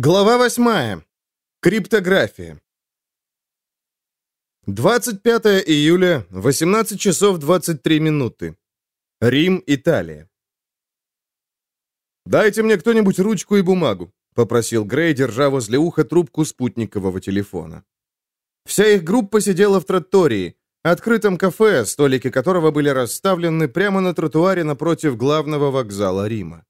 Глава 8. Криптография. 25 июля, 18 часов 23 минуты. Рим, Италия. «Дайте мне кто-нибудь ручку и бумагу», — попросил Грей, держа возле уха трубку спутникового телефона. Вся их группа сидела в тротории, открытом кафе, столики которого были расставлены прямо на тротуаре напротив главного вокзала Рима.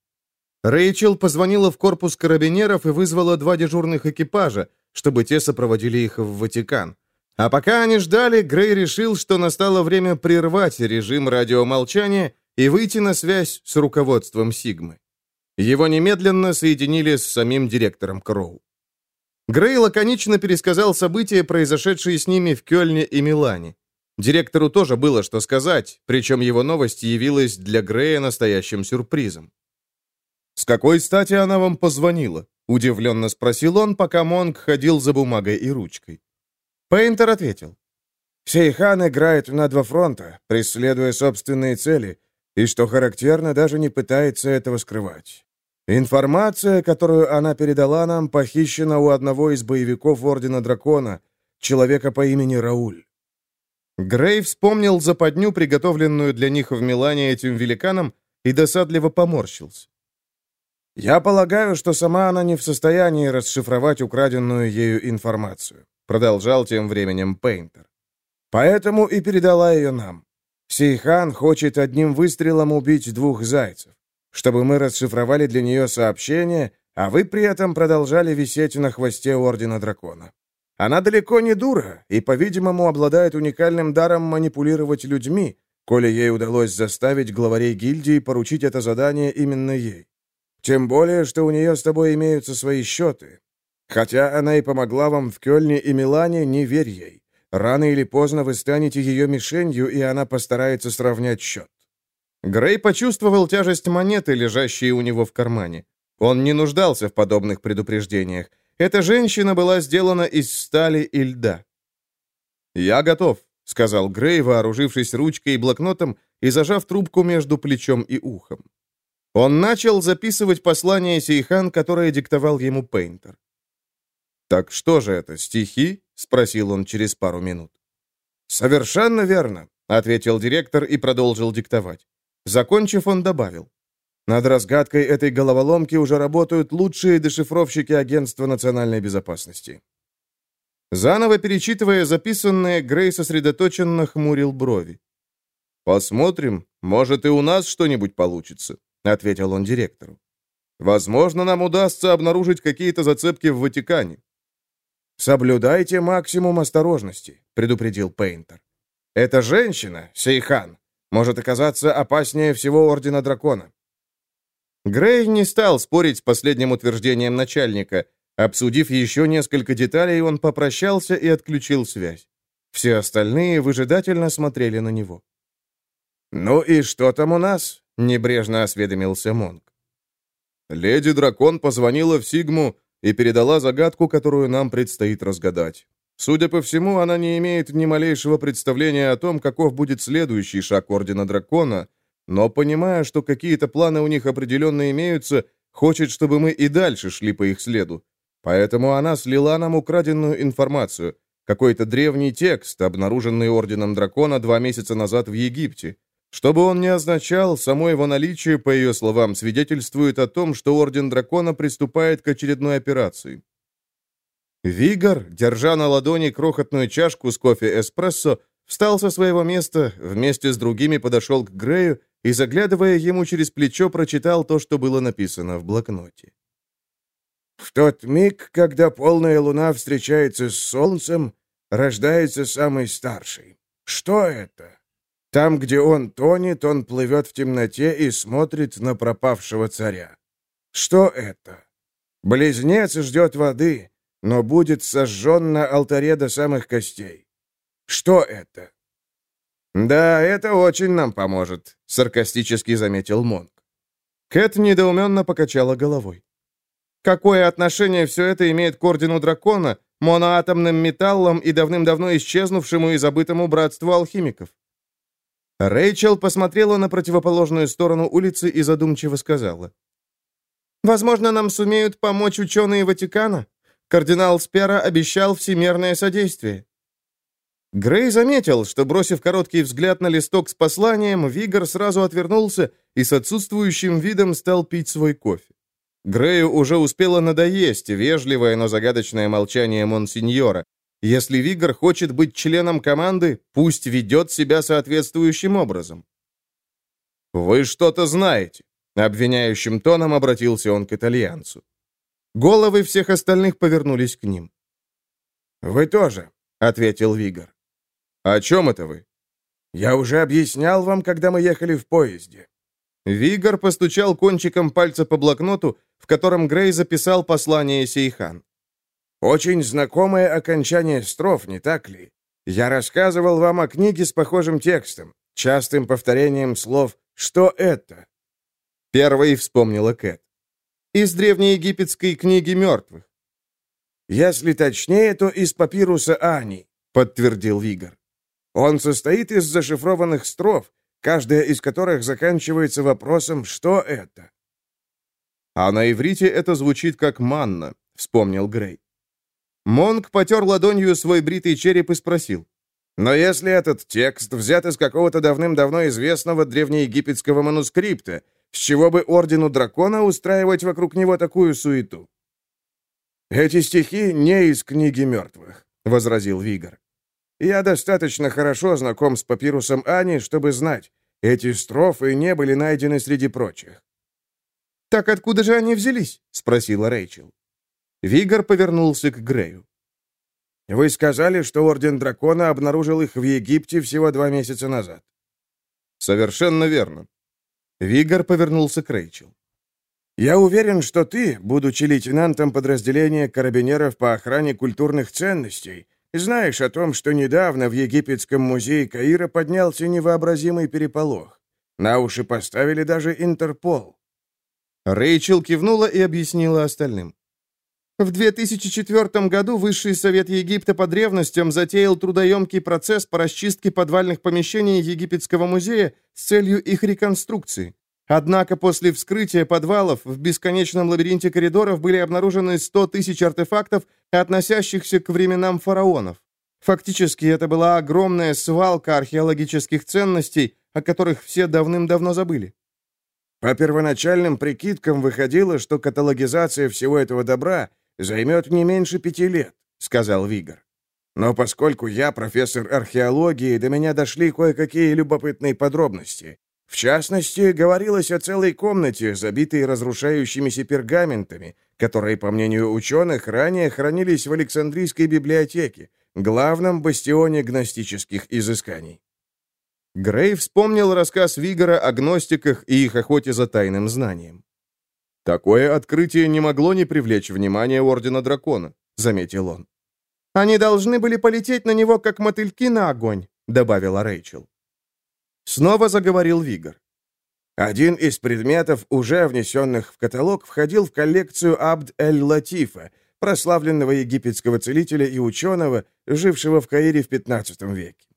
Рэйчел позвонила в корпус карабинеров и вызвала два дежурных экипажа, чтобы те сопроводили их в Ватикан. А пока они ждали, Грей решил, что настало время прервать режим радиомолчания и выйти на связь с руководством Сигмы. Его немедленно соединили с самим директором Кроу. Грей лаконично пересказал события, произошедшие с ними в Кёльне и Милане. Директору тоже было что сказать, причем его новость явилась для Грея настоящим сюрпризом. «С какой стати она вам позвонила?» — удивленно спросил он, пока Монг ходил за бумагой и ручкой. Пейнтер ответил. «Сейхан играет на два фронта, преследуя собственные цели, и, что характерно, даже не пытается этого скрывать. Информация, которую она передала нам, похищена у одного из боевиков Ордена Дракона, человека по имени Рауль. Грей вспомнил западню, приготовленную для них в Милане этим великаном, и досадливо поморщился. «Я полагаю, что сама она не в состоянии расшифровать украденную ею информацию», продолжал тем временем Пейнтер. «Поэтому и передала ее нам. Сейхан хочет одним выстрелом убить двух зайцев, чтобы мы расшифровали для нее сообщение, а вы при этом продолжали висеть на хвосте Ордена Дракона. Она далеко не дура и, по-видимому, обладает уникальным даром манипулировать людьми, коли ей удалось заставить главарей гильдии поручить это задание именно ей. Тем более, что у нее с тобой имеются свои счеты. Хотя она и помогла вам в Кёльне и Милане, не верь ей. Рано или поздно вы станете ее мишенью, и она постарается сравнять счет». Грей почувствовал тяжесть монеты, лежащей у него в кармане. Он не нуждался в подобных предупреждениях. Эта женщина была сделана из стали и льда. «Я готов», — сказал Грей, вооружившись ручкой и блокнотом и зажав трубку между плечом и ухом. Он начал записывать послание Сейхан, которое диктовал ему Пейнтер. «Так что же это, стихи?» — спросил он через пару минут. «Совершенно верно», — ответил директор и продолжил диктовать. Закончив, он добавил. «Над разгадкой этой головоломки уже работают лучшие дешифровщики Агентства национальной безопасности». Заново перечитывая записанное, Грей сосредоточенно хмурил брови. «Посмотрим, может, и у нас что-нибудь получится». — ответил он директору. «Возможно, нам удастся обнаружить какие-то зацепки в Ватикане». «Соблюдайте максимум осторожности», — предупредил Пейнтер. «Эта женщина, Сейхан, может оказаться опаснее всего Ордена Дракона». Грей не стал спорить с последним утверждением начальника. Обсудив еще несколько деталей, он попрощался и отключил связь. Все остальные выжидательно смотрели на него. «Ну и что там у нас?» Небрежно осведомился Монг. Леди Дракон позвонила в Сигму и передала загадку, которую нам предстоит разгадать. Судя по всему, она не имеет ни малейшего представления о том, каков будет следующий шаг Ордена Дракона, но, понимая, что какие-то планы у них определенно имеются, хочет, чтобы мы и дальше шли по их следу. Поэтому она слила нам украденную информацию, какой-то древний текст, обнаруженный Орденом Дракона два месяца назад в Египте. Что бы он ни означал, само его наличие, по ее словам, свидетельствует о том, что Орден Дракона приступает к очередной операции. Вигор, держа на ладони крохотную чашку с кофе-эспрессо, встал со своего места, вместе с другими подошел к Грею и, заглядывая ему через плечо, прочитал то, что было написано в блокноте. «В тот миг, когда полная луна встречается с солнцем, рождается самый старший. Что это?» Там, где он тонет, он плывет в темноте и смотрит на пропавшего царя. Что это? Близнец ждет воды, но будет сожжен на алтаре до самых костей. Что это? «Да, это очень нам поможет», — саркастически заметил Монк. Кэт недоуменно покачала головой. «Какое отношение все это имеет к Ордену Дракона, моноатомным металлам и давным-давно исчезнувшему и забытому братству алхимиков?» Рэйчел посмотрела на противоположную сторону улицы и задумчиво сказала. Возможно, нам сумеют помочь ученые Ватикана. Кардинал Спера обещал всемирное содействие». Грей заметил, что, бросив короткий взгляд на листок с посланием, Вигор сразу отвернулся и с отсутствующим видом стал пить свой кофе. Грею уже успело надоесть вежливое, но загадочное молчание Монсеньора. Если Вигор хочет быть членом команды, пусть ведет себя соответствующим образом. «Вы что-то знаете», — обвиняющим тоном обратился он к итальянцу. Головы всех остальных повернулись к ним. «Вы тоже», — ответил Вигор. «О чем это вы?» «Я уже объяснял вам, когда мы ехали в поезде». Вигор постучал кончиком пальца по блокноту, в котором Грей записал послание Сейхан. «Очень знакомое окончание строф, не так ли? Я рассказывал вам о книге с похожим текстом, частым повторением слов «Что это?». Первый вспомнила Кэт. Из древнеегипетской книги мертвых. «Если точнее, то из папируса Ани», — подтвердил Вигор. «Он состоит из зашифрованных строф, каждая из которых заканчивается вопросом «Что это?». «А на иврите это звучит как манна», — вспомнил Грей. Монг потер ладонью свой бритый череп и спросил. «Но если этот текст взят из какого-то давным-давно известного древнеегипетского манускрипта, с чего бы Ордену Дракона устраивать вокруг него такую суету?» «Эти стихи не из книги мертвых», — возразил Вигор. «Я достаточно хорошо знаком с папирусом Ани, чтобы знать, эти строфы не были найдены среди прочих». «Так откуда же они взялись?» — спросила Рэйчел. Вигор повернулся к Грею. «Вы сказали, что Орден Дракона обнаружил их в Египте всего два месяца назад». «Совершенно верно». Вигор повернулся к Рэйчел. Я уверен, что ты, будучи лейтенантом подразделения карабинеров по охране культурных ценностей, знаешь о том, что недавно в Египетском музее Каира поднялся невообразимый переполох. На уши поставили даже Интерпол. Рэйчел кивнула и объяснила остальным. В 2004 году Высший Совет Египта по древностям затеял трудоемкий процесс по расчистке подвальных помещений Египетского музея с целью их реконструкции. Однако после вскрытия подвалов в бесконечном лабиринте коридоров были обнаружены 100 тысяч артефактов, относящихся к временам фараонов. Фактически это была огромная свалка археологических ценностей, о которых все давным-давно забыли. По первоначальным прикидкам выходило, что каталогизация всего этого добра займет не меньше пяти лет, сказал Вигор. Но поскольку я профессор археологии, до меня дошли кое-какие любопытные подробности. В частности, говорилось о целой комнате, забитой разрушающимися пергаментами, которые, по мнению ученых, ранее хранились в Александрийской библиотеке, главном бастионе гностических изысканий. Грей вспомнил рассказ Вигора о гностиках и их охоте за тайным знанием. «Такое открытие не могло не привлечь внимание Ордена Дракона», — заметил он. «Они должны были полететь на него, как мотыльки на огонь», — добавила Рэйчел. Снова заговорил Вигор. Один из предметов, уже внесенных в каталог, входил в коллекцию Абд-эль-Латифа, прославленного египетского целителя и ученого, жившего в Каире в XV веке.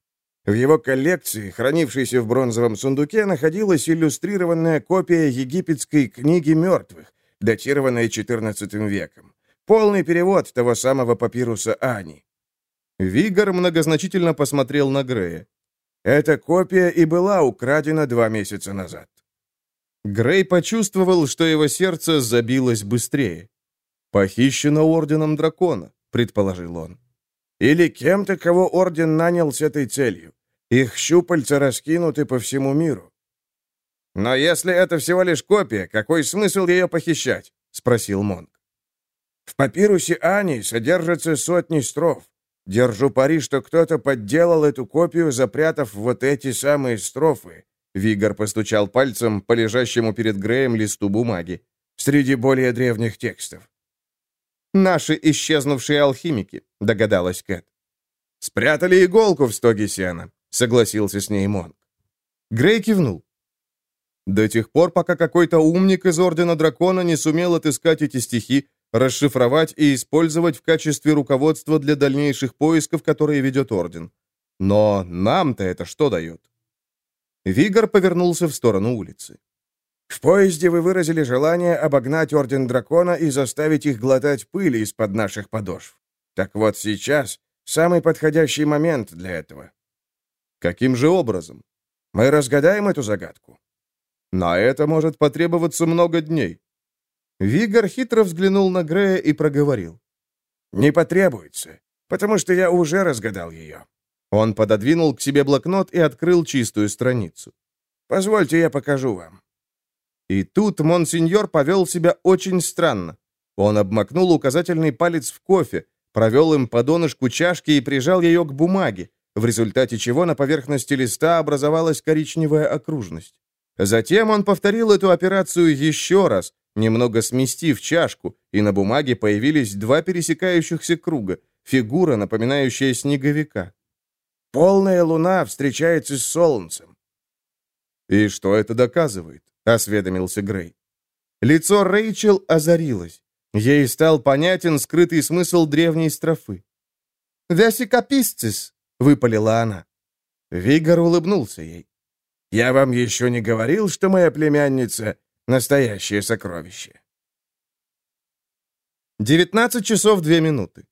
В его коллекции, хранившейся в бронзовом сундуке, находилась иллюстрированная копия египетской книги мертвых, датированная XIV веком. Полный перевод того самого папируса Ани. Вигор многозначительно посмотрел на Грея. Эта копия и была украдена два месяца назад. Грей почувствовал, что его сердце забилось быстрее. «Похищено Орденом Дракона», — предположил он. «Или кем-то, кого Орден нанял с этой целью. Их щупальца раскинуты по всему миру». «Но если это всего лишь копия, какой смысл ее похищать?» — спросил Монг. «В папирусе Ани содержатся сотни строф. Держу пари, что кто-то подделал эту копию, запрятав вот эти самые строфы. Вигор постучал пальцем по лежащему перед Греем листу бумаги. Среди более древних текстов. «Наши исчезнувшие алхимики», — догадалась Кэт. «Спрятали иголку в стоге сена», — согласился с ней Монг. Грей кивнул. До тех пор, пока какой-то умник из Ордена Дракона не сумел отыскать эти стихи, расшифровать и использовать в качестве руководства для дальнейших поисков, которые ведет Орден. Но нам-то это что дает? Вигор повернулся в сторону улицы. В поезде вы выразили желание обогнать Орден Дракона и заставить их глотать пыль из-под наших подошв. Так вот сейчас самый подходящий момент для этого. Каким же образом? Мы разгадаем эту загадку. На это может потребоваться много дней. Вигор хитро взглянул на Грея и проговорил. «Не потребуется, потому что я уже разгадал ее». Он пододвинул к себе блокнот и открыл чистую страницу. «Позвольте, я покажу вам». И тут монсеньор повел себя очень странно. Он обмакнул указательный палец в кофе, провел им по донышку чашки и прижал ее к бумаге, в результате чего на поверхности листа образовалась коричневая окружность. Затем он повторил эту операцию еще раз, немного сместив чашку, и на бумаге появились два пересекающихся круга, фигура, напоминающая снеговика. «Полная луна встречается с солнцем». «И что это доказывает?» — осведомился Грей. Лицо Рэйчел озарилось. Ей стал понятен скрытый смысл древней строфы. «Вясикописцис», — выпалила она. Вигор улыбнулся ей. «Я вам еще не говорил, что моя племянница — настоящее сокровище». 19 часов 2 минуты.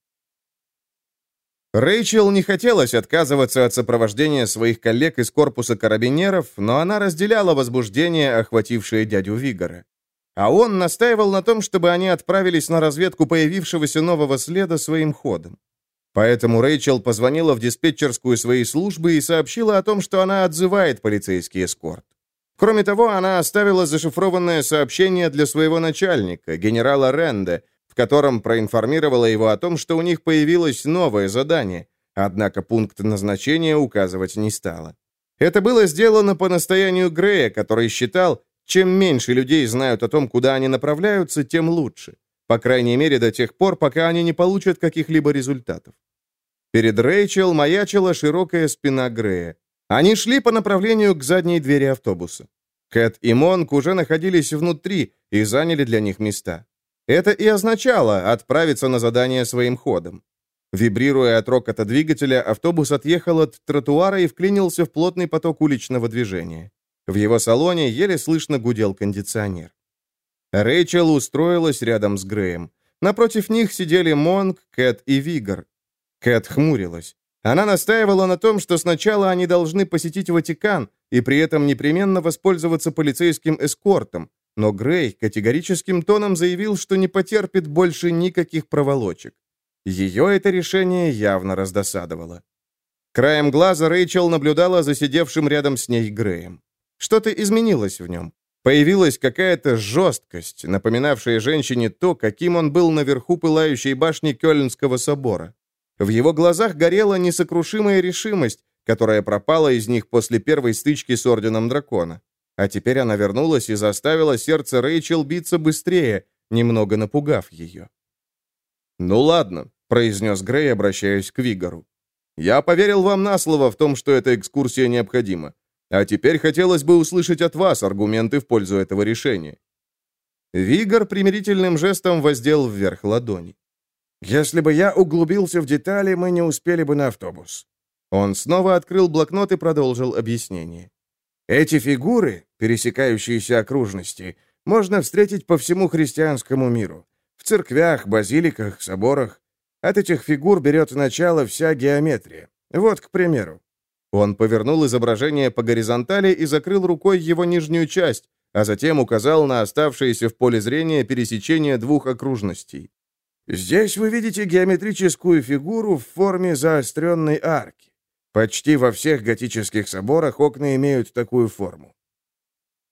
Рэйчел не хотелось отказываться от сопровождения своих коллег из корпуса карабинеров, но она разделяла возбуждение, охватившее дядю Вигора. А он настаивал на том, чтобы они отправились на разведку появившегося нового следа своим ходом. Поэтому Рэйчел позвонила в диспетчерскую своей службы и сообщила о том, что она отзывает полицейский эскорт. Кроме того, она оставила зашифрованное сообщение для своего начальника, генерала Ренде, в котором проинформировала его о том, что у них появилось новое задание, однако пункт назначения указывать не стала. Это было сделано по настоянию Грея, который считал, чем меньше людей знают о том, куда они направляются, тем лучше. По крайней мере, до тех пор, пока они не получат каких-либо результатов. Перед Рэйчел маячила широкая спина Грея. Они шли по направлению к задней двери автобуса. Кэт и Монк уже находились внутри и заняли для них места. Это и означало отправиться на задание своим ходом. Вибрируя от рокота двигателя, автобус отъехал от тротуара и вклинился в плотный поток уличного движения. В его салоне еле слышно гудел кондиционер. Рэйчел устроилась рядом с Греем. Напротив них сидели Монг, Кэт и Вигор. Кэт хмурилась. Она настаивала на том, что сначала они должны посетить Ватикан и при этом непременно воспользоваться полицейским эскортом, но Грей категорическим тоном заявил, что не потерпит больше никаких проволочек. Ее это решение явно раздосадовало. Краем глаза Рэйчел наблюдала за сидевшим рядом с ней Греем. Что-то изменилось в нем. Появилась какая-то жесткость, напоминавшая женщине то, каким он был наверху пылающей башни Кёльнского собора. В его глазах горела несокрушимая решимость, которая пропала из них после первой стычки с Орденом Дракона. А теперь она вернулась и заставила сердце Рэйчел биться быстрее, немного напугав ее. «Ну ладно», — произнес Грей, обращаясь к Вигору. «Я поверил вам на слово в том, что эта экскурсия необходима. А теперь хотелось бы услышать от вас аргументы в пользу этого решения». Вигор примирительным жестом воздел вверх ладони. «Если бы я углубился в детали, мы не успели бы на автобус». Он снова открыл блокнот и продолжил объяснение. «Эти фигуры, пересекающиеся окружности, можно встретить по всему христианскому миру. В церквях, базиликах, соборах. От этих фигур берет начало вся геометрия. Вот, к примеру, он повернул изображение по горизонтали и закрыл рукой его нижнюю часть, а затем указал на оставшееся в поле зрения пересечение двух окружностей. Здесь вы видите геометрическую фигуру в форме заостренной арки. Почти во всех готических соборах окна имеют такую форму.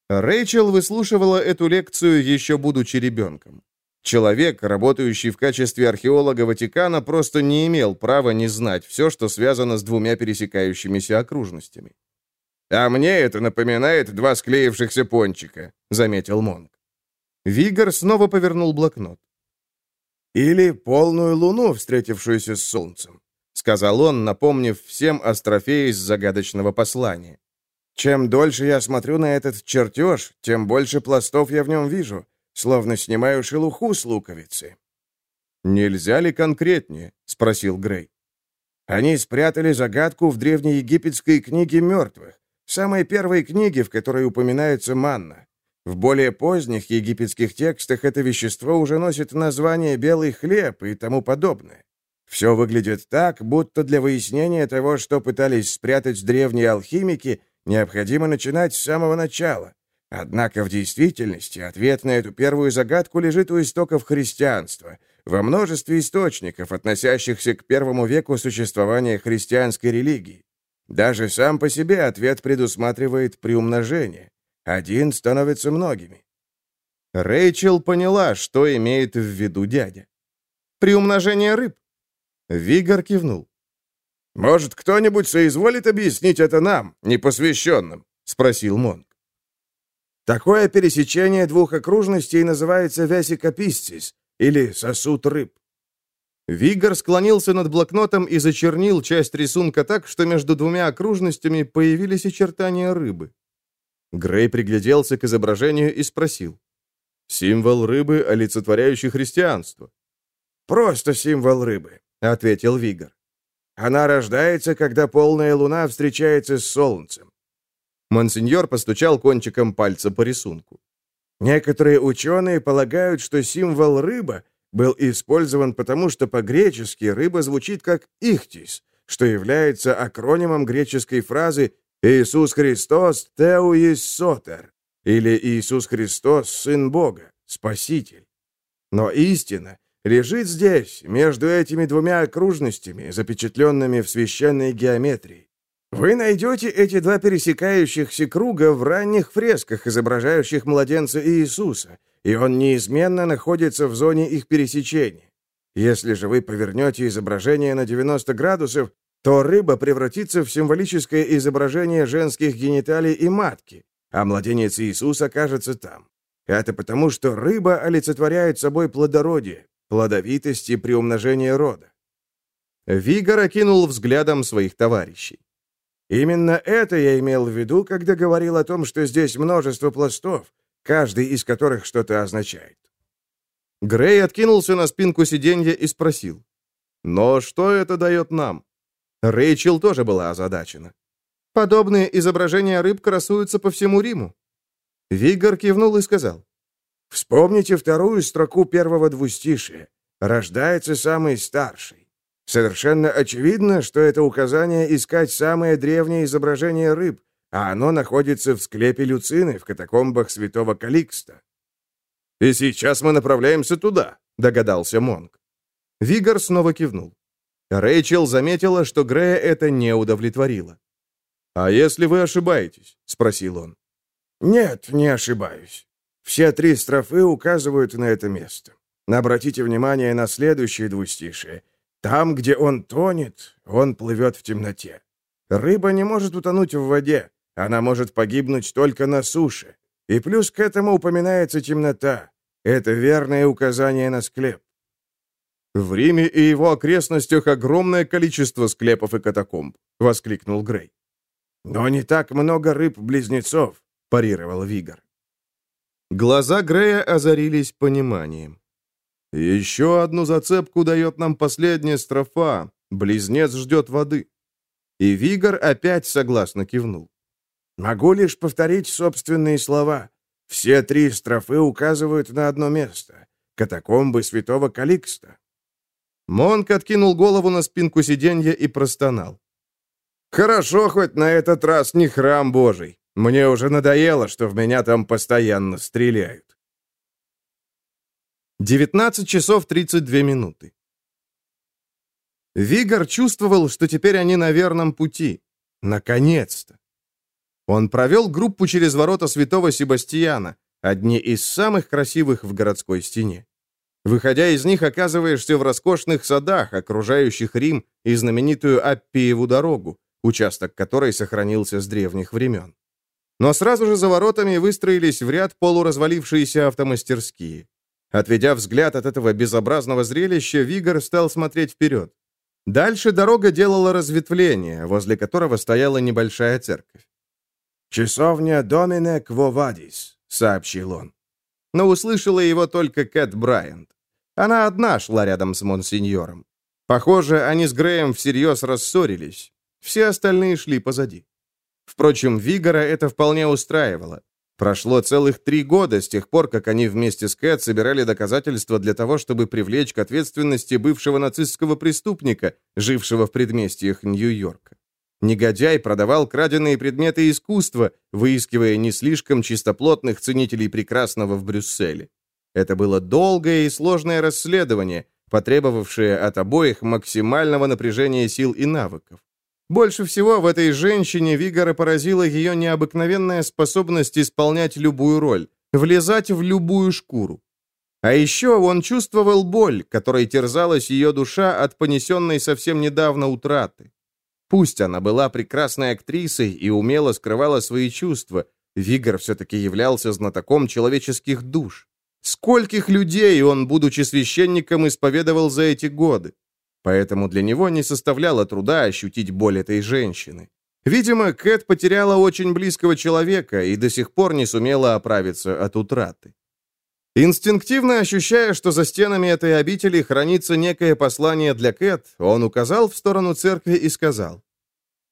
Рэйчел выслушивала эту лекцию, еще будучи ребенком. Человек, работающий в качестве археолога Ватикана, просто не имел права не знать все, что связано с двумя пересекающимися окружностями. «А мне это напоминает два склеившихся пончика», — заметил Монг. Вигор снова повернул блокнот. «Или полную луну, встретившуюся с солнцем», — сказал он, напомнив всем о из загадочного послания. «Чем дольше я смотрю на этот чертеж, тем больше пластов я в нем вижу словно снимаю шелуху с луковицы. «Нельзя ли конкретнее?» — спросил Грей. Они спрятали загадку в древнеегипетской книге мертвых, самой первой книге, в которой упоминается манна. В более поздних египетских текстах это вещество уже носит название «белый хлеб» и тому подобное. Все выглядит так, будто для выяснения того, что пытались спрятать древние алхимики, необходимо начинать с самого начала. Однако в действительности ответ на эту первую загадку лежит у истоков христианства, во множестве источников, относящихся к первому веку существования христианской религии. Даже сам по себе ответ предусматривает приумножение. Один становится многими. Рэйчел поняла, что имеет в виду дядя. «Приумножение рыб», Вигор кивнул. «Может, кто-нибудь соизволит объяснить это нам, непосвященным?» — спросил Монг. Такое пересечение двух окружностей называется весикописцис, или сосуд рыб. Вигор склонился над блокнотом и зачернил часть рисунка так, что между двумя окружностями появились очертания рыбы. Грей пригляделся к изображению и спросил. «Символ рыбы, олицетворяющий христианство». «Просто символ рыбы. — ответил Вигор. «Она рождается, когда полная луна встречается с солнцем». Монсеньор постучал кончиком пальца по рисунку. Некоторые ученые полагают, что символ рыба был использован потому, что по-гречески рыба звучит как «ихтис», что является акронимом греческой фразы «Иисус Христос теуис сотер» или «Иисус Христос, Сын Бога, Спаситель». Но истина лежит здесь, между этими двумя окружностями, запечатленными в священной геометрии. Вы найдете эти два пересекающихся круга в ранних фресках, изображающих младенца Иисуса, и он неизменно находится в зоне их пересечения. Если же вы повернете изображение на 90 градусов, то рыба превратится в символическое изображение женских гениталий и матки, а младенец Иисус окажется там. Это потому, что рыба олицетворяет собой плодородие, плодовитость и приумножение рода. Вигор окинул взглядом своих товарищей. Именно это я имел в виду, когда говорил о том, что здесь множество пластов, каждый из которых что-то означает. Грей откинулся на спинку сиденья и спросил. «Но что это дает нам?» Рэйчел тоже была озадачена. «Подобные изображения рыб красуются по всему Риму». Вигор кивнул и сказал. Вспомните вторую строку первого двустишия. Рождается самый старший. Совершенно очевидно, что это указание искать самое древнее изображение рыб, а оно находится в склепе Люцины в катакомбах святого Каликста. «И сейчас мы направляемся туда», — догадался Монг. Вигор снова кивнул. Рэйчел заметила, что Грея это не удовлетворило. «А если вы ошибаетесь?» — спросил он. «Нет, не ошибаюсь. Все три строфы указывают на это место. Обратите внимание на следующее двустишие. Там, где он тонет, он плывет в темноте. Рыба не может утонуть в воде, она может погибнуть только на суше. И плюс к этому упоминается темнота. Это верное указание на склеп. «В Риме и его окрестностях огромное количество склепов и катакомб», — воскликнул Грей. «Но не так много рыб-близнецов», — парировал Вигор. Глаза Грея озарились пониманием. «Еще одну зацепку дает нам последняя строфа. Близнец ждет воды». И Вигор опять согласно кивнул. «Могу лишь повторить собственные слова. Все три строфы указывают на одно место — катакомбы святого Каликста». Монк откинул голову на спинку сиденья и простонал. «Хорошо, хоть на этот раз не храм Божий. Мне уже надоело, что в меня там постоянно стреляют. 19 часов 32 минуты. Вигор чувствовал, что теперь они на верном пути. Наконец-то. Он провел группу через ворота святого Себастьяна, одни из самых красивых в городской стене. Выходя из них, оказываешься в роскошных садах, окружающих Рим и знаменитую Аппиеву дорогу, участок которой сохранился с древних времен. Но сразу же за воротами выстроились в ряд полуразвалившиеся автомастерские. Отведя взгляд от этого безобразного зрелища, Вигор стал смотреть вперед. Дальше дорога делала разветвление, возле которого стояла небольшая церковь. «Часовня Домине Квовадис», — сообщил он. Но услышала его только Кэт Брайант. Она одна шла рядом с монсеньором. Похоже, они с Греем всерьез рассорились. Все остальные шли позади. Впрочем, Вигора это вполне устраивало. Прошло целых три года с тех пор, как они вместе с Кэт собирали доказательства для того, чтобы привлечь к ответственности бывшего нацистского преступника, жившего в предместьях Нью-Йорка. Негодяй продавал краденые предметы искусства, выискивая не слишком чистоплотных ценителей прекрасного в Брюсселе. Это было долгое и сложное расследование, потребовавшее от обоих максимального напряжения сил и навыков. Больше всего в этой женщине Вигора поразила ее необыкновенная способность исполнять любую роль, влезать в любую шкуру. А еще он чувствовал боль, которой терзалась ее душа от понесенной совсем недавно утраты. Пусть она была прекрасной актрисой и умело скрывала свои чувства, Вигор все-таки являлся знатоком человеческих душ. Скольких людей он, будучи священником, исповедовал за эти годы? Поэтому для него не составляло труда ощутить боль этой женщины. Видимо, Кэт потеряла очень близкого человека и до сих пор не сумела оправиться от утраты. Инстинктивно ощущая, что за стенами этой обители хранится некое послание для Кэт, он указал в сторону церкви и сказал,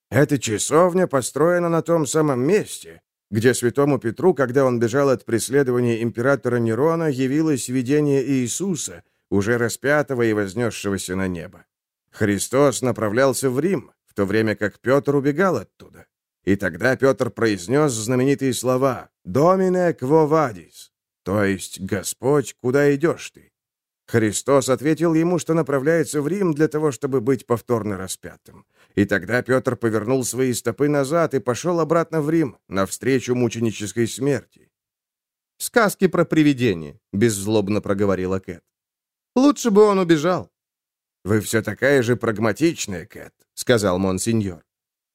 «Эта часовня построена на том самом месте, где святому Петру, когда он бежал от преследования императора Нерона, явилось видение Иисуса — уже распятого и вознесшегося на небо. Христос направлялся в Рим, в то время как Петр убегал оттуда. И тогда Петр произнес знаменитые слова «Домине кво вадис», то есть «Господь, куда идешь ты?» Христос ответил ему, что направляется в Рим для того, чтобы быть повторно распятым. И тогда Петр повернул свои стопы назад и пошел обратно в Рим, навстречу мученической смерти. «Сказки про привидения», — беззлобно проговорила Кэт. Лучше бы он убежал». «Вы все такая же прагматичная, Кэт», — сказал монсеньор.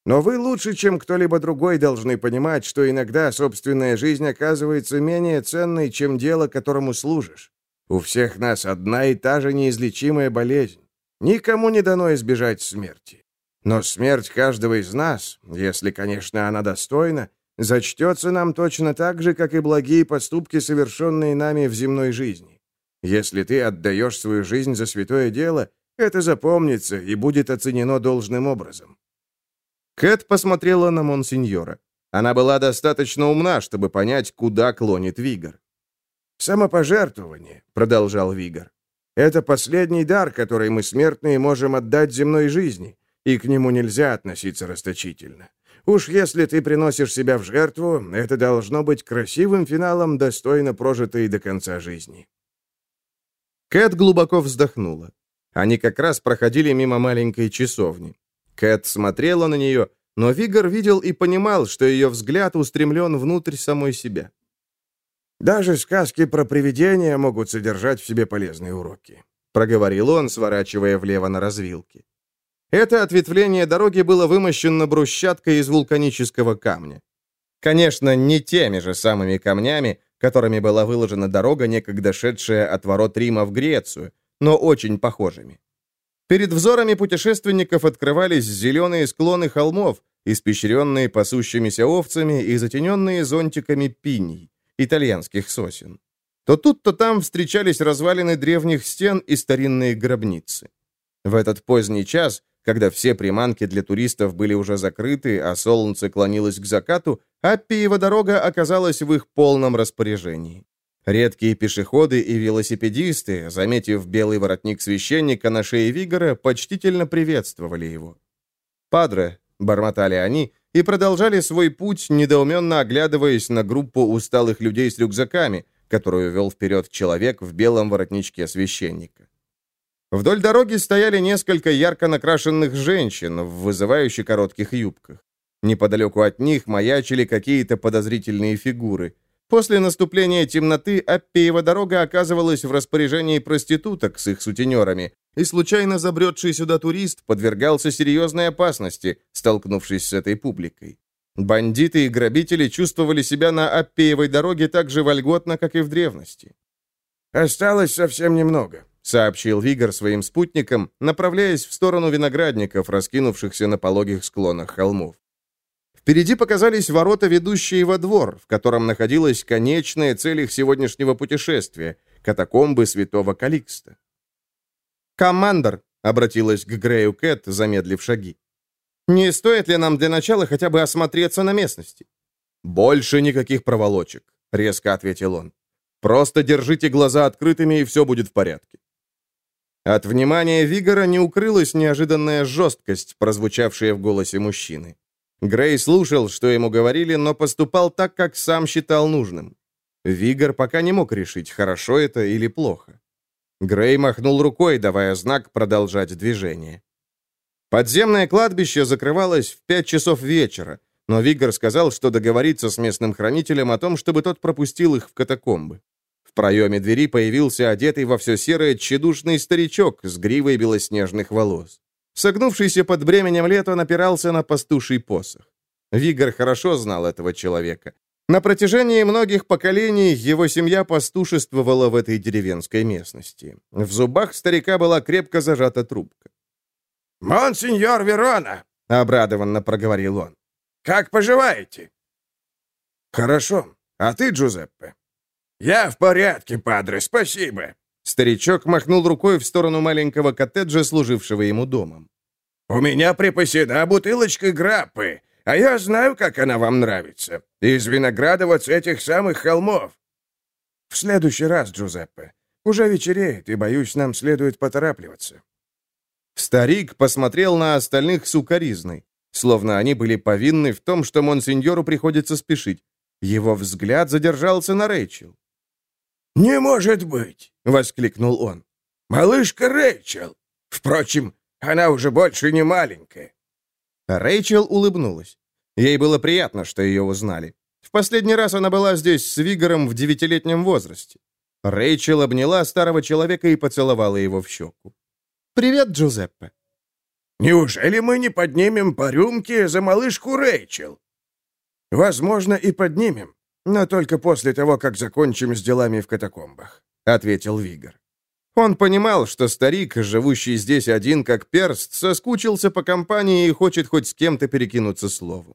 «Но вы лучше, чем кто-либо другой, должны понимать, что иногда собственная жизнь оказывается менее ценной, чем дело, которому служишь. У всех нас одна и та же неизлечимая болезнь. Никому не дано избежать смерти. Но смерть каждого из нас, если, конечно, она достойна, зачтется нам точно так же, как и благие поступки, совершенные нами в земной жизни. Если ты отдаешь свою жизнь за святое дело, это запомнится и будет оценено должным образом». Кэт посмотрела на Монсеньора. Она была достаточно умна, чтобы понять, куда клонит Вигор. «Самопожертвование», — продолжал Вигор, — «это последний дар, который мы, смертные, можем отдать земной жизни, и к нему нельзя относиться расточительно. Уж если ты приносишь себя в жертву, это должно быть красивым финалом, достойно прожитой до конца жизни». Кэт глубоко вздохнула. Они как раз проходили мимо маленькой часовни. Кэт смотрела на нее, но Вигор видел и понимал, что ее взгляд устремлен внутрь самой себя. «Даже сказки про привидения могут содержать в себе полезные уроки», проговорил он, сворачивая влево на развилке. Это ответвление дороги было вымощено брусчаткой из вулканического камня. Конечно, не теми же самыми камнями, которыми была выложена дорога, некогда шедшая от ворот Рима в Грецию, но очень похожими. Перед взорами путешественников открывались зеленые склоны холмов, испещренные пасущимися овцами и затененные зонтиками пиней, итальянских сосен. То тут, то там встречались развалины древних стен и старинные гробницы. В этот поздний час когда все приманки для туристов были уже закрыты, а солнце клонилось к закату, Аппиева дорога оказалась в их полном распоряжении. Редкие пешеходы и велосипедисты, заметив белый воротник священника на шее Вигора, почтительно приветствовали его. «Падре», — бормотали они, и продолжали свой путь, недоуменно оглядываясь на группу усталых людей с рюкзаками, которую вел вперед человек в белом воротничке священника. Вдоль дороги стояли несколько ярко накрашенных женщин в вызывающе коротких юбках. Неподалеку от них маячили какие-то подозрительные фигуры. После наступления темноты Аппеева дорога оказывалась в распоряжении проституток с их сутенерами, и случайно забредший сюда турист подвергался серьезной опасности, столкнувшись с этой публикой. Бандиты и грабители чувствовали себя на Аппеевой дороге так же вольготно, как и в древности. «Осталось совсем немного», — сообщил Вигор своим спутникам, направляясь в сторону виноградников, раскинувшихся на пологих склонах холмов. Впереди показались ворота, ведущие во двор, в котором находилась конечная цель их сегодняшнего путешествия — катакомбы святого Каликста. «Командор», — обратилась к Грею Кэт, замедлив шаги, — «не стоит ли нам для начала хотя бы осмотреться на местности?» «Больше никаких проволочек», — резко ответил он. «Просто держите глаза открытыми, и все будет в порядке». От внимания Вигора не укрылась неожиданная жесткость, прозвучавшая в голосе мужчины. Грей слушал, что ему говорили, но поступал так, как сам считал нужным. Вигор пока не мог решить, хорошо это или плохо. Грей махнул рукой, давая знак продолжать движение. Подземное кладбище закрывалось в пять часов вечера, но Вигор сказал, что договорится с местным хранителем о том, чтобы тот пропустил их в катакомбы. В проеме двери появился одетый во все серое тщедушный старичок с гривой белоснежных волос. Согнувшийся под бременем лет, он опирался на пастуший посох. Вигор хорошо знал этого человека. На протяжении многих поколений его семья пастушествовала в этой деревенской местности. В зубах старика была крепко зажата трубка. «Монсеньор Верона!» — обрадованно проговорил он. «Как поживаете?» «Хорошо. А ты, Джузеппе?» «Я в порядке, падре, спасибо». Старичок махнул рукой в сторону маленького коттеджа, служившего ему домом. «У меня припасена бутылочка граппы, а я знаю, как она вам нравится. Из винограда вот с этих самых холмов». «В следующий раз, Джузеппе. Уже вечереет, и, боюсь, нам следует поторапливаться». Старик посмотрел на остальных сукоризной, словно они были повинны в том, что монсеньору приходится спешить. Его взгляд задержался на Рэйчел. «Не может быть!» — воскликнул он. «Малышка Рэйчел! Впрочем, она уже больше не маленькая». Рэйчел улыбнулась. Ей было приятно, что ее узнали. В последний раз она была здесь с Вигором в девятилетнем возрасте. Рэйчел обняла старого человека и поцеловала его в щеку. «Привет, Джузеппе». «Неужели мы не поднимем по рюмке за малышку Рэйчел?» «Возможно, и поднимем, но только после того, как закончим с делами в катакомбах», — ответил Вигор. Он понимал, что старик, живущий здесь один как перст, соскучился по компании и хочет хоть с кем-то перекинуться словом.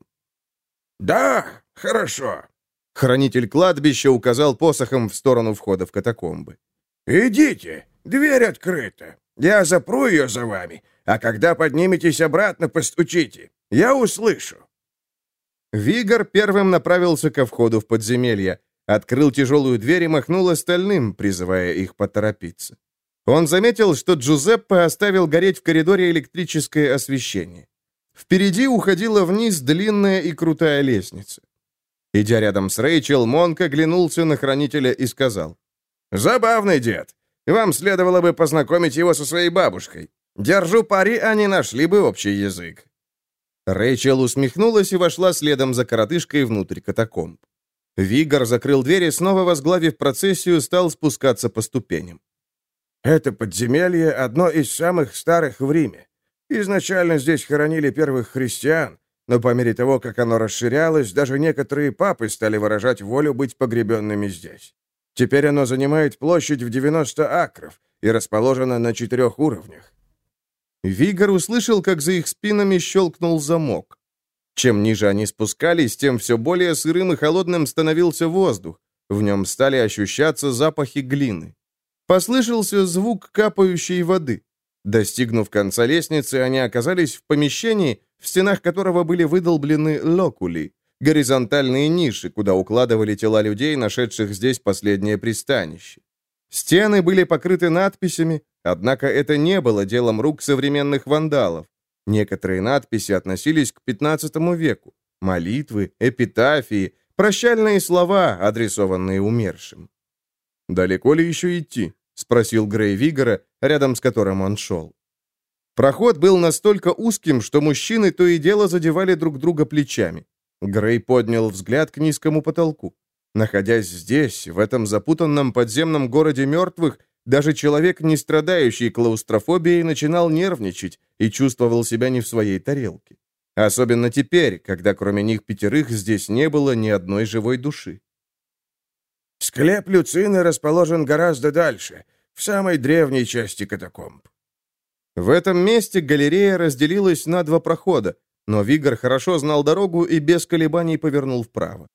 «Да, хорошо», — хранитель кладбища указал посохом в сторону входа в катакомбы. «Идите, дверь открыта». Я запру ее за вами, а когда подниметесь обратно, постучите. Я услышу». Вигор первым направился ко входу в подземелье, открыл тяжелую дверь и махнул остальным, призывая их поторопиться. Он заметил, что Джузеппе оставил гореть в коридоре электрическое освещение. Впереди уходила вниз длинная и крутая лестница. Идя рядом с Рэйчел, Монк оглянулся на хранителя и сказал. «Забавный дед. Вам следовало бы познакомить его со своей бабушкой. Держу пари, они нашли бы общий язык». Рэйчел усмехнулась и вошла следом за коротышкой внутрь катакомб. Вигор закрыл дверь и, снова возглавив процессию, стал спускаться по ступеням. «Это подземелье — одно из самых старых в Риме. Изначально здесь хоронили первых христиан, но по мере того, как оно расширялось, даже некоторые папы стали выражать волю быть погребенными здесь. Теперь оно занимает площадь в 90 акров и расположено на четырех уровнях. Вигор услышал, как за их спинами щелкнул замок. Чем ниже они спускались, тем все более сырым и холодным становился воздух. В нем стали ощущаться запахи глины. Послышался звук капающей воды. Достигнув конца лестницы, они оказались в помещении, в стенах которого были выдолблены локули, горизонтальные ниши, куда укладывали тела людей, нашедших здесь последнее пристанище. Стены были покрыты надписями, однако это не было делом рук современных вандалов. Некоторые надписи относились к XV веку. Молитвы, эпитафии, прощальные слова, адресованные умершим. «Далеко ли еще идти?» — спросил Грей Вигора, рядом с которым он шел. Проход был настолько узким, что мужчины то и дело задевали друг друга плечами. Грей поднял взгляд к низкому потолку. Находясь здесь, в этом запутанном подземном городе мертвых, даже человек, не страдающий клаустрофобией, начинал нервничать и чувствовал себя не в своей тарелке. Особенно теперь, когда кроме них пятерых здесь не было ни одной живой души. Склеп Люцины расположен гораздо дальше, в самой древней части катакомб. В этом месте галерея разделилась на два прохода, но Вигор хорошо знал дорогу и без колебаний повернул вправо.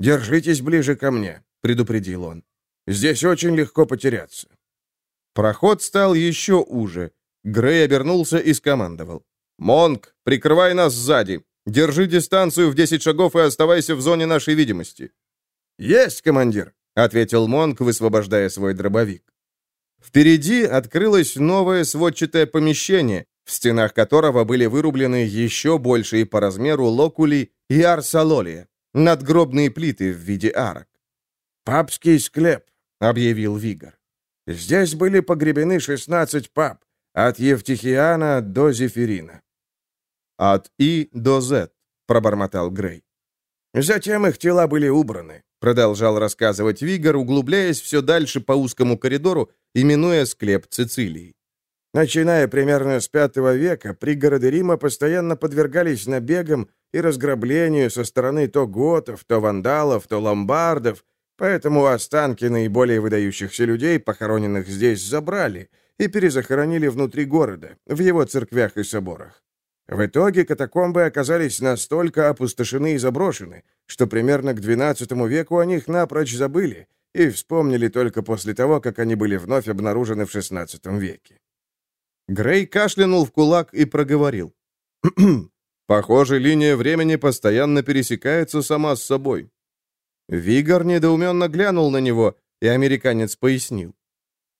«Держитесь ближе ко мне», — предупредил он. «Здесь очень легко потеряться». Проход стал еще уже. Грей обернулся и скомандовал. «Монк, прикрывай нас сзади. Держи дистанцию в 10 шагов и оставайся в зоне нашей видимости». «Есть, командир», — ответил Монк, высвобождая свой дробовик. Впереди открылось новое сводчатое помещение, в стенах которого были вырублены еще большие по размеру локули и арсалолия, надгробные плиты в виде арок. «Папский склеп», — объявил Вигор. «Здесь были погребены 16 пап, от Евтихиана до Зефирина». «От И до З», — пробормотал Грей. «Затем их тела были убраны», — продолжал рассказывать Вигор, углубляясь все дальше по узкому коридору, именуя склеп Цицилии. Начиная примерно с V века, пригороды Рима постоянно подвергались набегам и разграблению со стороны то готов, то вандалов, то ломбардов, поэтому останки наиболее выдающихся людей, похороненных здесь, забрали и перезахоронили внутри города, в его церквях и соборах. В итоге катакомбы оказались настолько опустошены и заброшены, что примерно к XII веку о них напрочь забыли и вспомнили только после того, как они были вновь обнаружены в XVI веке. Грей кашлянул в кулак и проговорил. «Похоже, линия времени постоянно пересекается сама с собой». Вигор недоуменно глянул на него, и американец пояснил.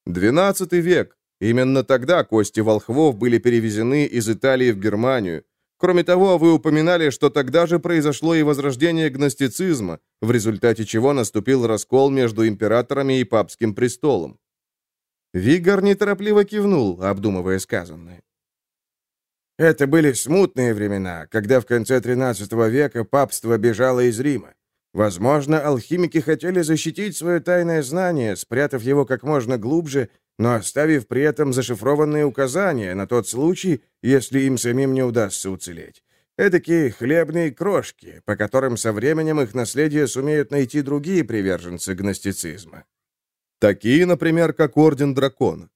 «Двенадцатый век. Именно тогда кости волхвов были перевезены из Италии в Германию. Кроме того, вы упоминали, что тогда же произошло и возрождение гностицизма, в результате чего наступил раскол между императорами и папским престолом. Вигор неторопливо кивнул, обдумывая сказанное. Это были смутные времена, когда в конце XIII века папство бежало из Рима. Возможно, алхимики хотели защитить свое тайное знание, спрятав его как можно глубже, но оставив при этом зашифрованные указания на тот случай, если им самим не удастся уцелеть. Эдакие хлебные крошки, по которым со временем их наследие сумеют найти другие приверженцы гностицизма. Такие, например, как Орден Дракона.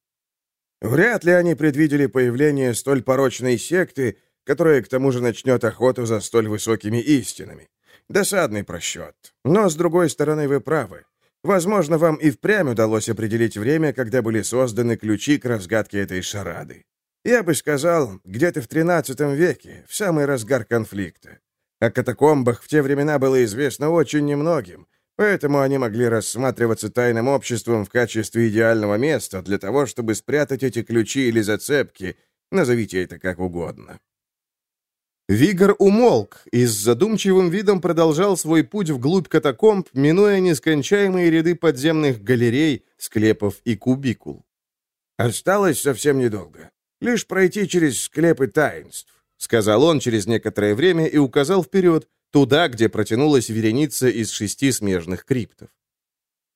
Вряд ли они предвидели появление столь порочной секты, которая к тому же начнет охоту за столь высокими истинами. Досадный просчет. Но, с другой стороны, вы правы. Возможно, вам и впрямь удалось определить время, когда были созданы ключи к разгадке этой шарады. Я бы сказал, где-то в XIII веке, в самый разгар конфликта. О катакомбах в те времена было известно очень немногим, Поэтому они могли рассматриваться тайным обществом в качестве идеального места для того, чтобы спрятать эти ключи или зацепки, назовите это как угодно. Вигор умолк и с задумчивым видом продолжал свой путь вглубь катакомб, минуя нескончаемые ряды подземных галерей, склепов и кубикул. «Осталось совсем недолго. Лишь пройти через склепы таинств», — сказал он через некоторое время и указал вперед, туда, где протянулась вереница из шести смежных криптов.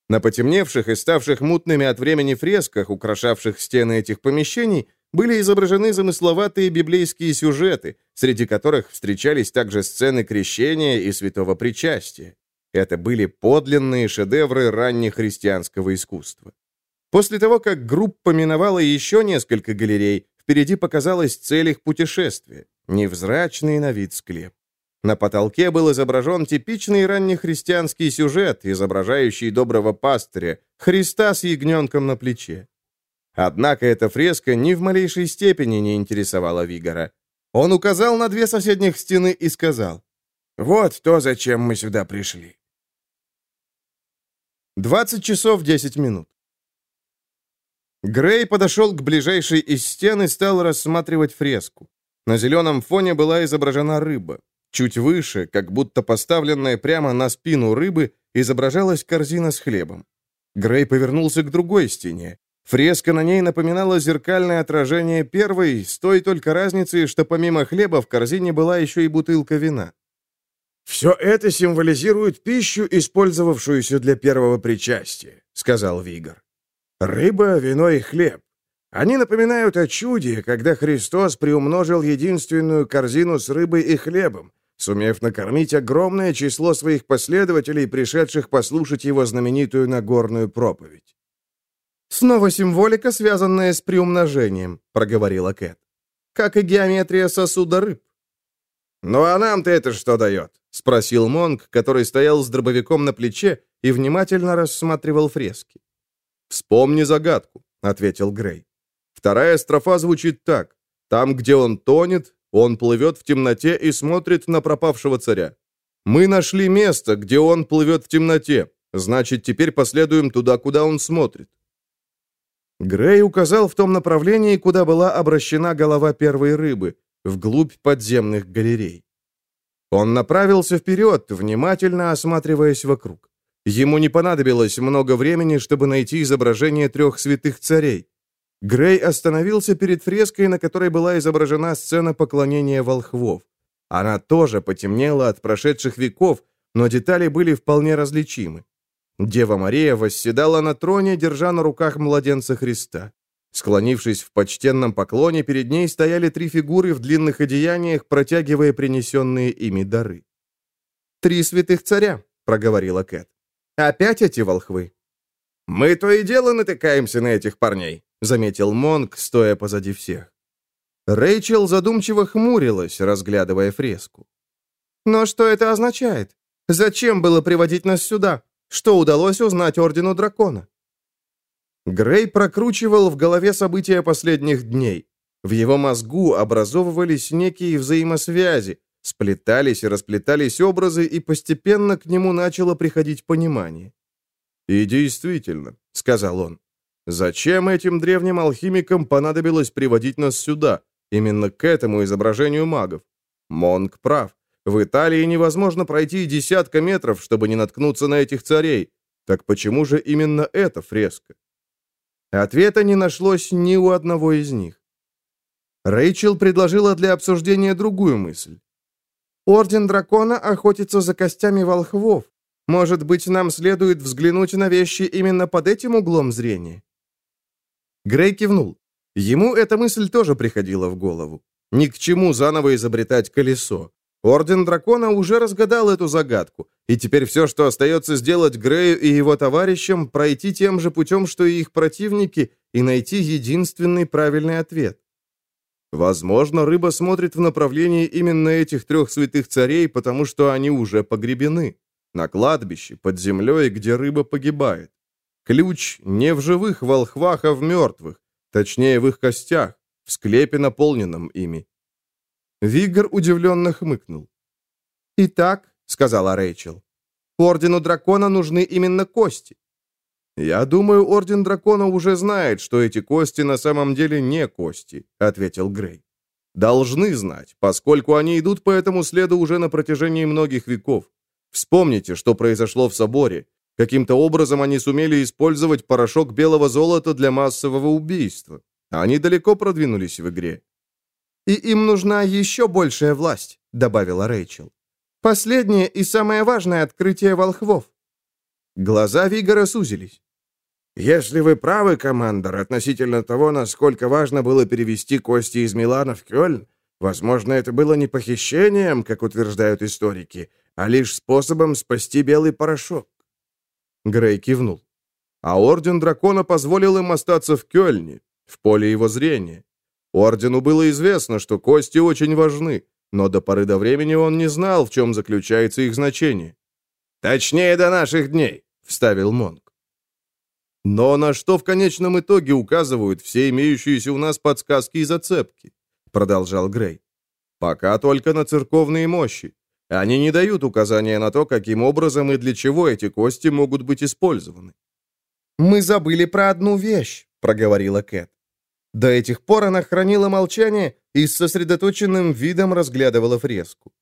На потемневших и ставших мутными от времени фресках, украшавших стены этих помещений, были изображены замысловатые библейские сюжеты, среди которых встречались также сцены крещения и святого причастия. Это были подлинные шедевры раннехристианского искусства. После того, как группа миновала еще несколько галерей, впереди показалась цель их путешествия — невзрачный на вид склеп. На потолке был изображен типичный раннехристианский сюжет, изображающий доброго пастыря, Христа с ягненком на плече. Однако эта фреска ни в малейшей степени не интересовала Вигора. Он указал на две соседних стены и сказал, «Вот то, зачем мы сюда пришли». 20 часов 10 минут. Грей подошел к ближайшей из стен и стал рассматривать фреску. На зеленом фоне была изображена рыба. Чуть выше, как будто поставленная прямо на спину рыбы, изображалась корзина с хлебом. Грей повернулся к другой стене. Фреска на ней напоминала зеркальное отражение первой, с той только разницей, что помимо хлеба в корзине была еще и бутылка вина. «Все это символизирует пищу, использовавшуюся для первого причастия», — сказал Вигор. «Рыба, вино и хлеб. Они напоминают о чуде, когда Христос приумножил единственную корзину с рыбой и хлебом, сумев накормить огромное число своих последователей, пришедших послушать его знаменитую Нагорную проповедь. «Снова символика, связанная с приумножением», — проговорила Кэт. «Как и геометрия сосуда рыб». «Ну а нам-то это что дает?» — спросил Монг, который стоял с дробовиком на плече и внимательно рассматривал фрески. «Вспомни загадку», — ответил Грей. «Вторая строфа звучит так. Там, где он тонет, Он плывет в темноте и смотрит на пропавшего царя. Мы нашли место, где он плывет в темноте. Значит, теперь последуем туда, куда он смотрит. Грей указал в том направлении, куда была обращена голова первой рыбы, вглубь подземных галерей. Он направился вперед, внимательно осматриваясь вокруг. Ему не понадобилось много времени, чтобы найти изображение трех святых царей. Грей остановился перед фреской, на которой была изображена сцена поклонения волхвов. Она тоже потемнела от прошедших веков, но детали были вполне различимы. Дева Мария восседала на троне, держа на руках младенца Христа. Склонившись в почтенном поклоне, перед ней стояли три фигуры в длинных одеяниях, протягивая принесенные ими дары. «Три святых царя», — проговорила Кэт. «Опять эти волхвы?» «Мы то и дело натыкаемся на этих парней», — заметил Монк, стоя позади всех. Рэйчел задумчиво хмурилась, разглядывая фреску. «Но что это означает? Зачем было приводить нас сюда? Что удалось узнать Ордену Дракона?» Грей прокручивал в голове события последних дней. В его мозгу образовывались некие взаимосвязи, сплетались и расплетались образы, и постепенно к нему начало приходить понимание. «И действительно», — сказал он, — «зачем этим древним алхимикам понадобилось приводить нас сюда, именно к этому изображению магов? Монг прав. В Италии невозможно пройти десятка метров, чтобы не наткнуться на этих царей. Так почему же именно эта фреска? Ответа не нашлось ни у одного из них. Рэйчел предложила для обсуждения другую мысль. «Орден Дракона охотится за костями волхвов. Может быть, нам следует взглянуть на вещи именно под этим углом зрения?» Грей кивнул. Ему эта мысль тоже приходила в голову. Ни к чему заново изобретать колесо. Орден Дракона уже разгадал эту загадку, и теперь все, что остается сделать Грею и его товарищам, пройти тем же путем, что и их противники, и найти единственный правильный ответ. Возможно, рыба смотрит в направлении именно этих трех святых царей, потому что они уже погребены. На кладбище, под землей, где рыба погибает. Ключ не в живых волхвах, а в мертвых, точнее, в их костях, в склепе, наполненном ими. Вигор удивленно хмыкнул. «Итак», — сказала Рэйчел, — «Ордену Дракона нужны именно кости». «Я думаю, Орден Дракона уже знает, что эти кости на самом деле не кости», — ответил Грей. «Должны знать, поскольку они идут по этому следу уже на протяжении многих веков. Вспомните, что произошло в соборе. Каким-то образом они сумели использовать порошок белого золота для массового убийства. Они далеко продвинулись в игре. «И им нужна еще большая власть», — добавила Рэйчел. «Последнее и самое важное открытие волхвов». Глаза Вигора сузились. «Если вы правы, командор, относительно того, насколько важно было перевести кости из Милана в Кёльн, возможно, это было не похищением, как утверждают историки, а лишь способом спасти белый порошок». Грей кивнул. А Орден Дракона позволил им остаться в Кёльне, в поле его зрения. Ордену было известно, что кости очень важны, но до поры до времени он не знал, в чем заключается их значение. «Точнее, до наших дней», — вставил Монг. «Но на что в конечном итоге указывают все имеющиеся у нас подсказки и зацепки?» — продолжал Грей. «Пока только на церковные мощи. Они не дают указания на то, каким образом и для чего эти кости могут быть использованы». «Мы забыли про одну вещь», — проговорила Кэт. До этих пор она хранила молчание и с сосредоточенным видом разглядывала фреску.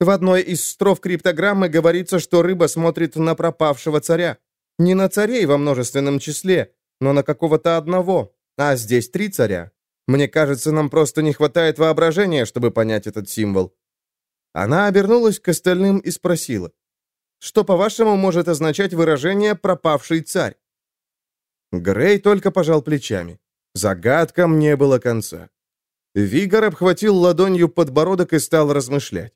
В одной из строф криптограммы говорится, что рыба смотрит на пропавшего царя. Не на царей во множественном числе, но на какого-то одного. А здесь три царя. Мне кажется, нам просто не хватает воображения, чтобы понять этот символ. Она обернулась к остальным и спросила. Что, по-вашему, может означать выражение «пропавший царь»? Грей только пожал плечами. Загадкам не было конца. Вигор обхватил ладонью подбородок и стал размышлять.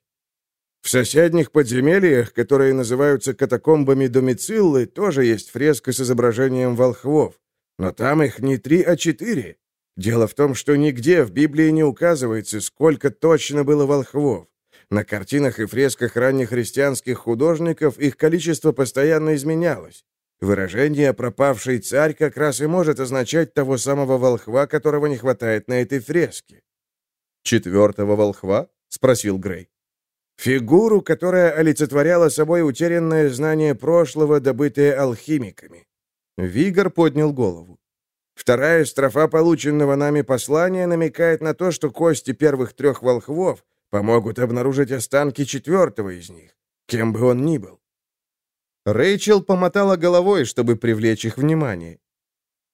В соседних подземельях, которые называются катакомбами Домициллы, тоже есть фреска с изображением волхвов. Но там их не три, а четыре. Дело в том, что нигде в Библии не указывается, сколько точно было волхвов. На картинах и фресках ранних христианских художников их количество постоянно изменялось. Выражение «пропавший царь» как раз и может означать того самого волхва, которого не хватает на этой фреске. «Четвертого волхва?» — спросил Грей. «Фигуру, которая олицетворяла собой утерянное знание прошлого, добытое алхимиками». Вигор поднял голову. Вторая строфа полученного нами послания намекает на то, что кости первых трех волхвов помогут обнаружить останки четвертого из них, кем бы он ни был. Рэйчел помотала головой, чтобы привлечь их внимание.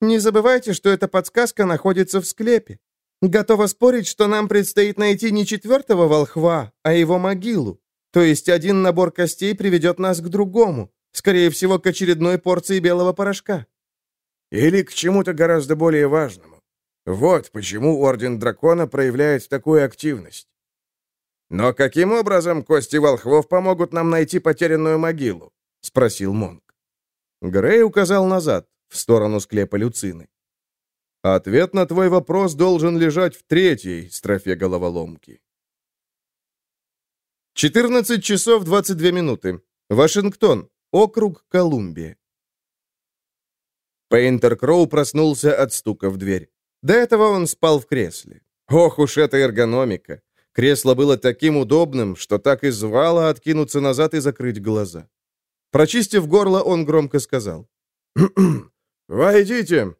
«Не забывайте, что эта подсказка находится в склепе. Готова спорить, что нам предстоит найти не четвертого волхва, а его могилу. То есть один набор костей приведет нас к другому, скорее всего, к очередной порции белого порошка». Или к чему-то гораздо более важному. Вот почему Орден Дракона проявляет такую активность. «Но каким образом кости волхвов помогут нам найти потерянную могилу?» — спросил Монг. Грей указал назад, в сторону склепа Люцины. «Ответ на твой вопрос должен лежать в третьей строфе головоломки». 14 часов 22 минуты. Вашингтон, округ Колумбия. Пейнтер Кроу проснулся от стука в дверь. До этого он спал в кресле. Ох уж эта эргономика! Кресло было таким удобным, что так и звало откинуться назад и закрыть глаза. Прочистив горло, он громко сказал. «Войдите!»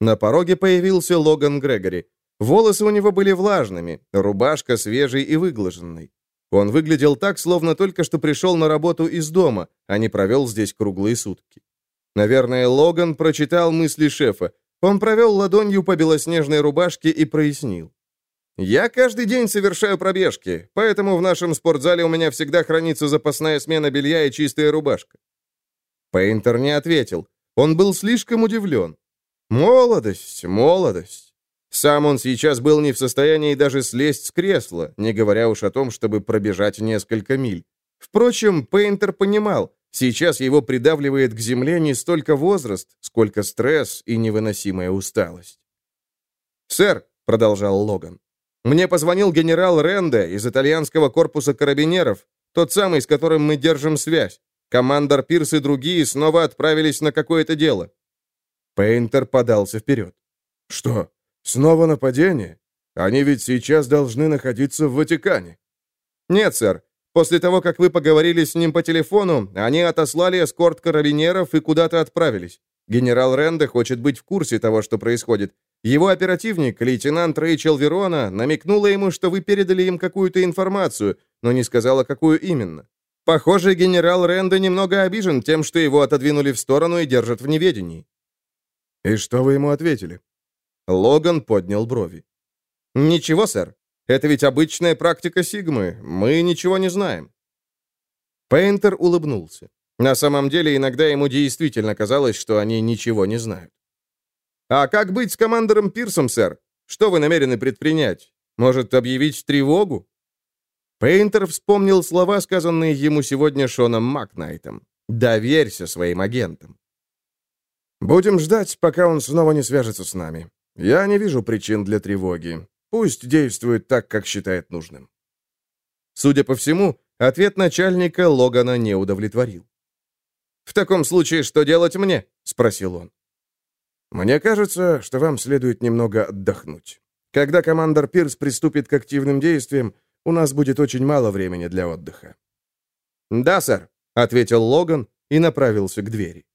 На пороге появился Логан Грегори. Волосы у него были влажными, рубашка свежей и выглаженной. Он выглядел так, словно только что пришел на работу из дома, а не провел здесь круглые сутки. Наверное, Логан прочитал мысли шефа. Он провел ладонью по белоснежной рубашке и прояснил. «Я каждый день совершаю пробежки, поэтому в нашем спортзале у меня всегда хранится запасная смена белья и чистая рубашка». Пейнтер не ответил. Он был слишком удивлен. Молодость, молодость. Сам он сейчас был не в состоянии даже слезть с кресла, не говоря уж о том, чтобы пробежать несколько миль. Впрочем, Пейнтер понимал, Сейчас его придавливает к земле не столько возраст, сколько стресс и невыносимая усталость. «Сэр», — продолжал Логан, — «мне позвонил генерал Ренде из итальянского корпуса карабинеров, тот самый, с которым мы держим связь. Командор Пирс и другие снова отправились на какое-то дело». Пейнтер подался вперед. «Что, снова нападение? Они ведь сейчас должны находиться в Ватикане». «Нет, сэр. После того, как вы поговорили с ним по телефону, они отослали эскорт карабинеров и куда-то отправились. Генерал Ренде хочет быть в курсе того, что происходит. Его оперативник, лейтенант Рэйчел Верона, намекнула ему, что вы передали им какую-то информацию, но не сказала, какую именно. Похоже, генерал Ренде немного обижен тем, что его отодвинули в сторону и держат в неведении. «И что вы ему ответили?» Логан поднял брови. «Ничего, сэр. Это ведь обычная практика Сигмы. Мы ничего не знаем». Пейнтер улыбнулся. На самом деле, иногда ему действительно казалось, что они ничего не знают. «А как быть с командором Пирсом, сэр? Что вы намерены предпринять? Может, объявить тревогу?» Пейнтер вспомнил слова, сказанные ему сегодня Шоном Макнайтом. «Доверься своим агентам». «Будем ждать, пока он снова не свяжется с нами. Я не вижу причин для тревоги. Пусть действует так, как считает нужным. Судя по всему, ответ начальника Логана не удовлетворил. «В таком случае, что делать мне?» — спросил он. «Мне кажется, что вам следует немного отдохнуть. Когда командор Пирс приступит к активным действиям, у нас будет очень мало времени для отдыха». «Да, сэр», — ответил Логан и направился к двери.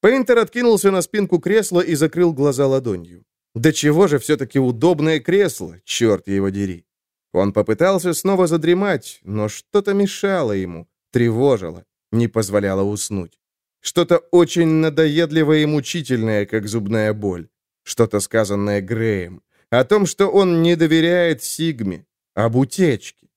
Пейнтер откинулся на спинку кресла и закрыл глаза ладонью. Да чего же все-таки удобное кресло, черт его дери. Он попытался снова задремать, но что-то мешало ему, тревожило, не позволяло уснуть. Что-то очень надоедливое и мучительное, как зубная боль. Что-то сказанное Греем. О том, что он не доверяет Сигме. Об утечке.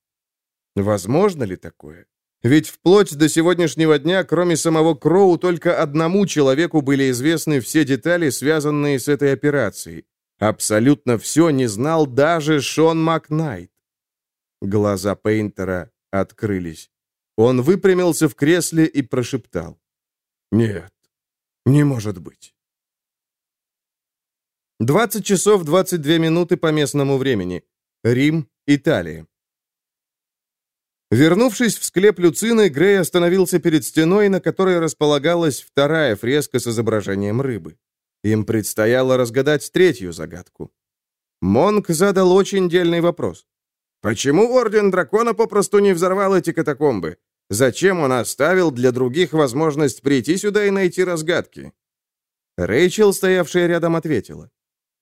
Возможно ли такое? Ведь вплоть до сегодняшнего дня, кроме самого Кроу, только одному человеку были известны все детали, связанные с этой операцией. Абсолютно все не знал даже Шон Макнайт. Глаза Пейнтера открылись. Он выпрямился в кресле и прошептал. «Нет, не может быть». 20 часов 22 минуты по местному времени. Рим, Италия. Вернувшись в склеп Люцины, Грей остановился перед стеной, на которой располагалась вторая фреска с изображением рыбы. Им предстояло разгадать третью загадку. Монк задал очень дельный вопрос. Почему Орден Дракона попросту не взорвал эти катакомбы? Зачем он оставил для других возможность прийти сюда и найти разгадки? Рэйчел, стоявшая рядом, ответила.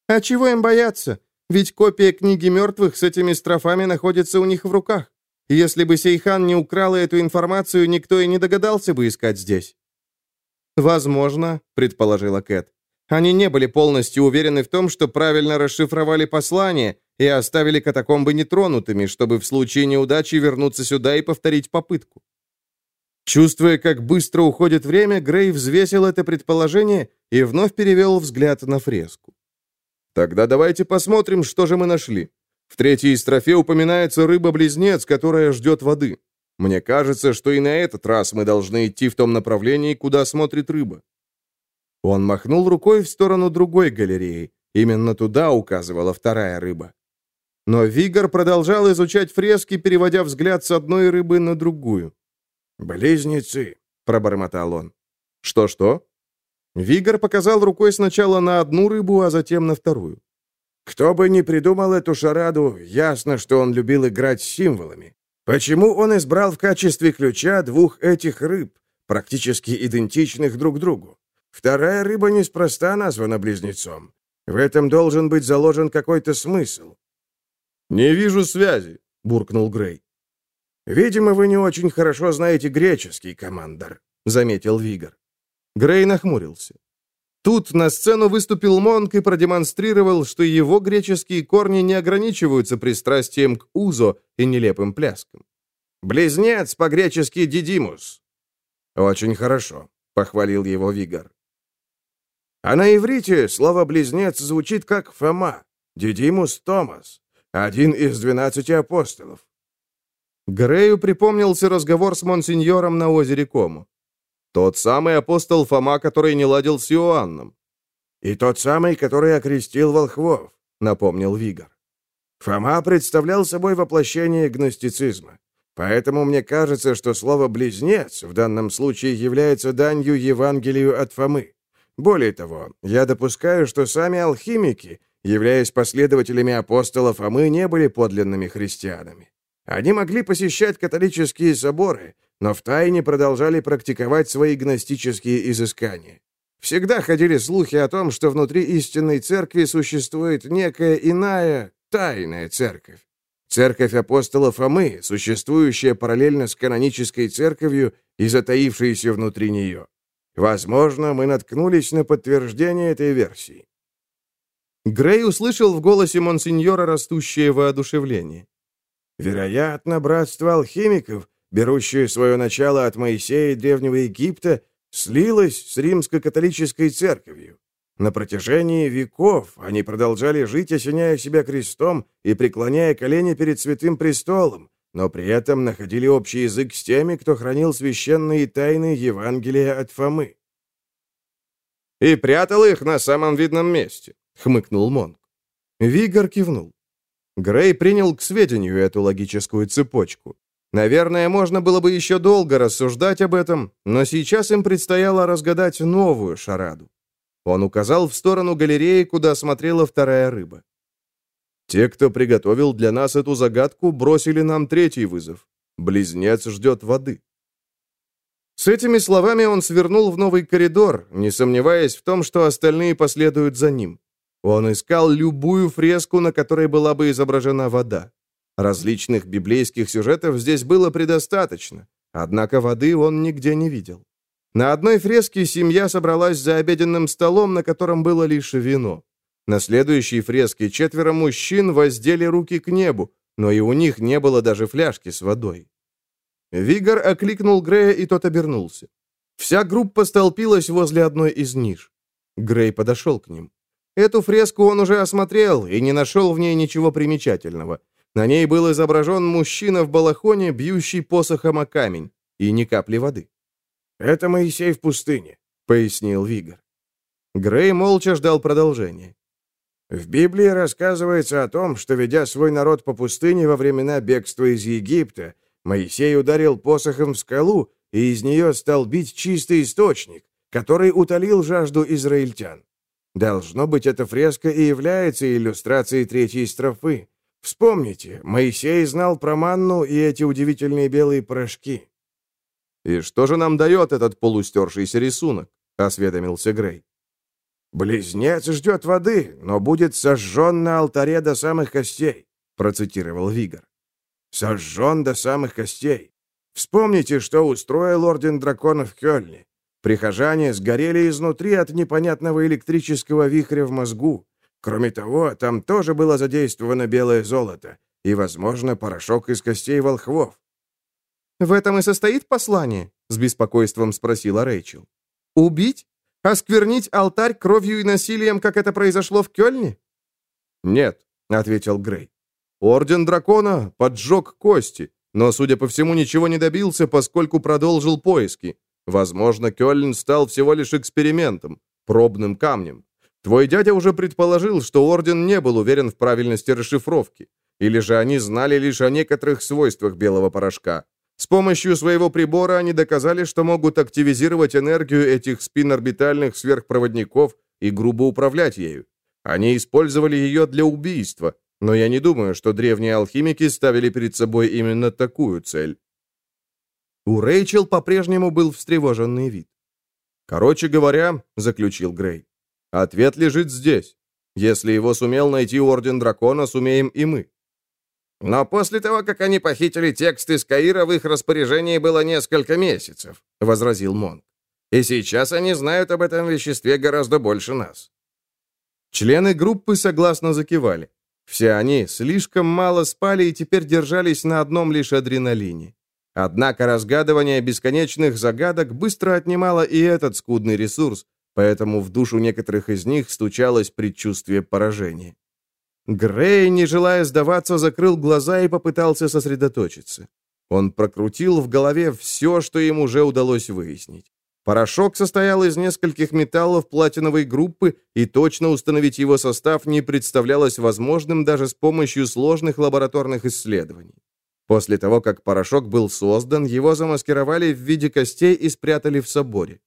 «А чего им бояться? Ведь копия книги мертвых с этими строфами находится у них в руках. Если бы Сейхан не украла эту информацию, никто и не догадался бы искать здесь». «Возможно», — предположила Кэт. Они не были полностью уверены в том, что правильно расшифровали послание и оставили катакомбы нетронутыми, чтобы в случае неудачи вернуться сюда и повторить попытку. Чувствуя, как быстро уходит время, Грей взвесил это предположение и вновь перевел взгляд на фреску. «Тогда давайте посмотрим, что же мы нашли. В третьей строфе упоминается рыба-близнец, которая ждет воды. Мне кажется, что и на этот раз мы должны идти в том направлении, куда смотрит рыба. Он махнул рукой в сторону другой галереи. Именно туда указывала вторая рыба. Но Вигор продолжал изучать фрески, переводя взгляд с одной рыбы на другую. «Близнецы», — пробормотал он. «Что-что?» Вигор показал рукой сначала на одну рыбу, а затем на вторую. «Кто бы ни придумал эту шараду, ясно, что он любил играть с символами. Почему он избрал в качестве ключа двух этих рыб, практически идентичных друг другу? Вторая рыба неспроста названа близнецом. В этом должен быть заложен какой-то смысл. «Не вижу связи», — буркнул Грей. «Видимо, вы не очень хорошо знаете греческий, командор», — заметил Вигор. Грей нахмурился. Тут на сцену выступил Монк и продемонстрировал, что его греческие корни не ограничиваются пристрастием к узо и нелепым пляскам. «Близнец по-гречески Дидимус». «Очень хорошо», — похвалил его Вигор. А на иврите слово «близнец» звучит как Фома, Дидимус Томас, один из двенадцати апостолов. Грею припомнился разговор с монсеньором на озере Кому. Тот самый апостол Фома, который не ладил с Иоанном. «И тот самый, который окрестил волхвов», — напомнил Вигор. Фома представлял собой воплощение гностицизма. Поэтому мне кажется, что слово «близнец» в данном случае является данью Евангелию от Фомы. Более того, я допускаю, что сами алхимики, являясь последователями апостолов, а мы не были подлинными христианами. Они могли посещать католические соборы, но втайне продолжали практиковать свои гностические изыскания. Всегда ходили слухи о том, что внутри истинной церкви существует некая иная, тайная церковь. Церковь апостола Фомы, существующая параллельно с канонической церковью и затаившаяся внутри нее. Возможно, мы наткнулись на подтверждение этой версии. Грей услышал в голосе монсеньора растущее воодушевление. Вероятно, братство алхимиков, берущее свое начало от Моисея и Древнего Египта, слилось с римско-католической церковью. На протяжении веков они продолжали жить, осеняя себя крестом и преклоняя колени перед Святым Престолом, но при этом находили общий язык с теми, кто хранил священные тайны Евангелия от Фомы. «И прятал их на самом видном месте», — хмыкнул Монг. Вигор кивнул. Грей принял к сведению эту логическую цепочку. Наверное, можно было бы еще долго рассуждать об этом, но сейчас им предстояло разгадать новую шараду. Он указал в сторону галереи, куда смотрела вторая рыба. Те, кто приготовил для нас эту загадку, бросили нам третий вызов. Близнец ждет воды. С этими словами он свернул в новый коридор, не сомневаясь в том, что остальные последуют за ним. Он искал любую фреску, на которой была бы изображена вода. Различных библейских сюжетов здесь было предостаточно, однако воды он нигде не видел. На одной фреске семья собралась за обеденным столом, на котором было лишь вино. На следующей фреске четверо мужчин воздели руки к небу, но и у них не было даже фляжки с водой. Вигор окликнул Грея, и тот обернулся. Вся группа столпилась возле одной из ниш. Грей подошел к ним. Эту фреску он уже осмотрел и не нашел в ней ничего примечательного. На ней был изображен мужчина в балахоне, бьющий посохом о камень, и ни капли воды. «Это Моисей в пустыне», — пояснил Вигор. Грей молча ждал продолжения. В Библии рассказывается о том, что, ведя свой народ по пустыне во времена бегства из Египта, Моисей ударил посохом в скалу, и из нее стал бить чистый источник, который утолил жажду израильтян. Должно быть, эта фреска и является иллюстрацией третьей строфы. Вспомните, Моисей знал про манну и эти удивительные белые порошки. «И что же нам дает этот полустершийся рисунок?» — осведомился Грей. «Близнец ждет воды, но будет сожжен на алтаре до самых костей», — процитировал Вигор. «Сожжен до самых костей. Вспомните, что устроил Орден Драконов в Кёльне. Прихожане сгорели изнутри от непонятного электрического вихря в мозгу. Кроме того, там тоже было задействовано белое золото и, возможно, порошок из костей волхвов. «В этом и состоит послание?» — с беспокойством спросила Рэйчел. «Убить? Осквернить алтарь кровью и насилием, как это произошло в Кёльне?» «Нет», — ответил Грей. «Орден Дракона поджег кости, но, судя по всему, ничего не добился, поскольку продолжил поиски. Возможно, Кёльн стал всего лишь экспериментом, пробным камнем. Твой дядя уже предположил, что Орден не был уверен в правильности расшифровки. Или же они знали лишь о некоторых свойствах белого порошка. С помощью своего прибора они доказали, что могут активизировать энергию этих спинорбитальных сверхпроводников и грубо управлять ею. Они использовали ее для убийства, но я не думаю, что древние алхимики ставили перед собой именно такую цель. У Рэйчел по-прежнему был встревоженный вид. «Короче говоря», — заключил Грей, — «ответ лежит здесь. Если его сумел найти Орден Дракона, сумеем и мы. Но после того, как они похитили текст из Каира, в их распоряжении было несколько месяцев», — возразил Монг. «И сейчас они знают об этом веществе гораздо больше нас». Члены группы согласно закивали. Все они слишком мало спали и теперь держались на одном лишь адреналине. Однако разгадывание бесконечных загадок быстро отнимало и этот скудный ресурс, поэтому в душу некоторых из них стучалось предчувствие поражения. Грей, не желая сдаваться, закрыл глаза и попытался сосредоточиться. Он прокрутил в голове все, что им уже удалось выяснить. Порошок состоял из нескольких металлов платиновой группы, и точно установить его состав не представлялось возможным даже с помощью сложных лабораторных исследований. После того, как порошок был создан, его замаскировали в виде костей и спрятали в соборе.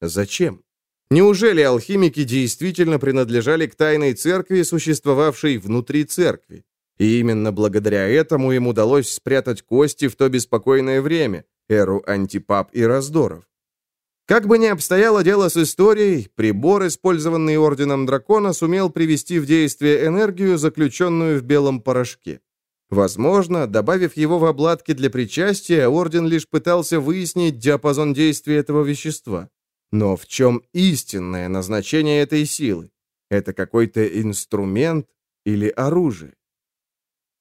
Зачем? Неужели алхимики действительно принадлежали к тайной церкви, существовавшей внутри церкви? И именно благодаря этому им удалось спрятать кости в то беспокойное время, эру антипап и раздоров. Как бы ни обстояло дело с историей, прибор, использованный Орденом Дракона, сумел привести в действие энергию, заключенную в белом порошке. Возможно, добавив его в обладки для причастия, Орден лишь пытался выяснить диапазон действия этого вещества. Но в чем истинное назначение этой силы? Это какой-то инструмент или оружие?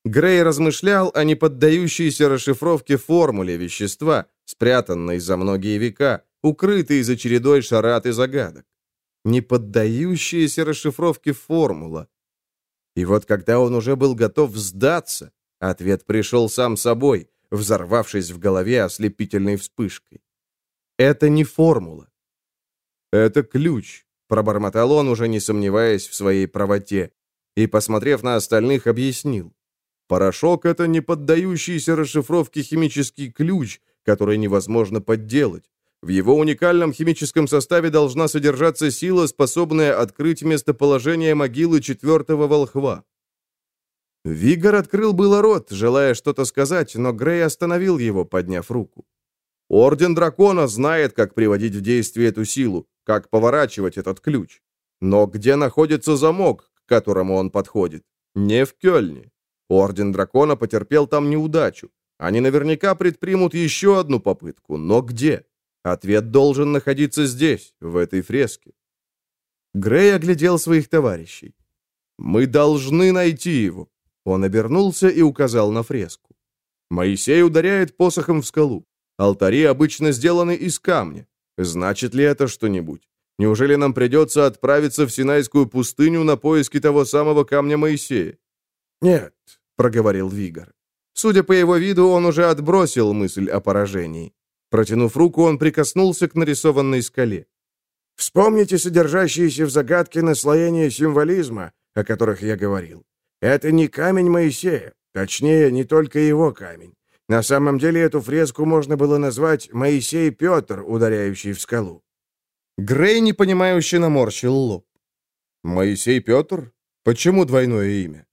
Грей размышлял о неподдающейся расшифровке формуле вещества, спрятанной за многие века, укрытой за чередой шарат и загадок. Неподдающаяся расшифровке формула. И вот когда он уже был готов сдаться, ответ пришел сам собой, взорвавшись в голове ослепительной вспышкой. Это не формула. «Это ключ», — пробормотал он, уже не сомневаясь в своей правоте, и, посмотрев на остальных, объяснил. «Порошок — это не поддающийся расшифровке химический ключ, который невозможно подделать. В его уникальном химическом составе должна содержаться сила, способная открыть местоположение могилы четвертого волхва». Вигор открыл было рот, желая что-то сказать, но Грей остановил его, подняв руку. Орден Дракона знает, как приводить в действие эту силу, как поворачивать этот ключ. Но где находится замок, к которому он подходит? Не в Кёльне. Орден Дракона потерпел там неудачу. Они наверняка предпримут еще одну попытку, но где? Ответ должен находиться здесь, в этой фреске. Грей оглядел своих товарищей. «Мы должны найти его». Он обернулся и указал на фреску. Моисей ударяет посохом в скалу. Алтари обычно сделаны из камня. Значит ли это что-нибудь? Неужели нам придется отправиться в Синайскую пустыню на поиски того самого камня Моисея? Нет, проговорил Вигор. Судя по его виду, он уже отбросил мысль о поражении. Протянув руку, он прикоснулся к нарисованной скале. Вспомните содержащиеся в загадке наслоения символизма, о которых я говорил. Это не камень Моисея, точнее, не только его камень. На самом деле эту фреску можно было назвать «Моисей Петр, ударяющий в скалу». Грей непонимающе наморщил лоб. Моисей Петр? Почему двойное имя?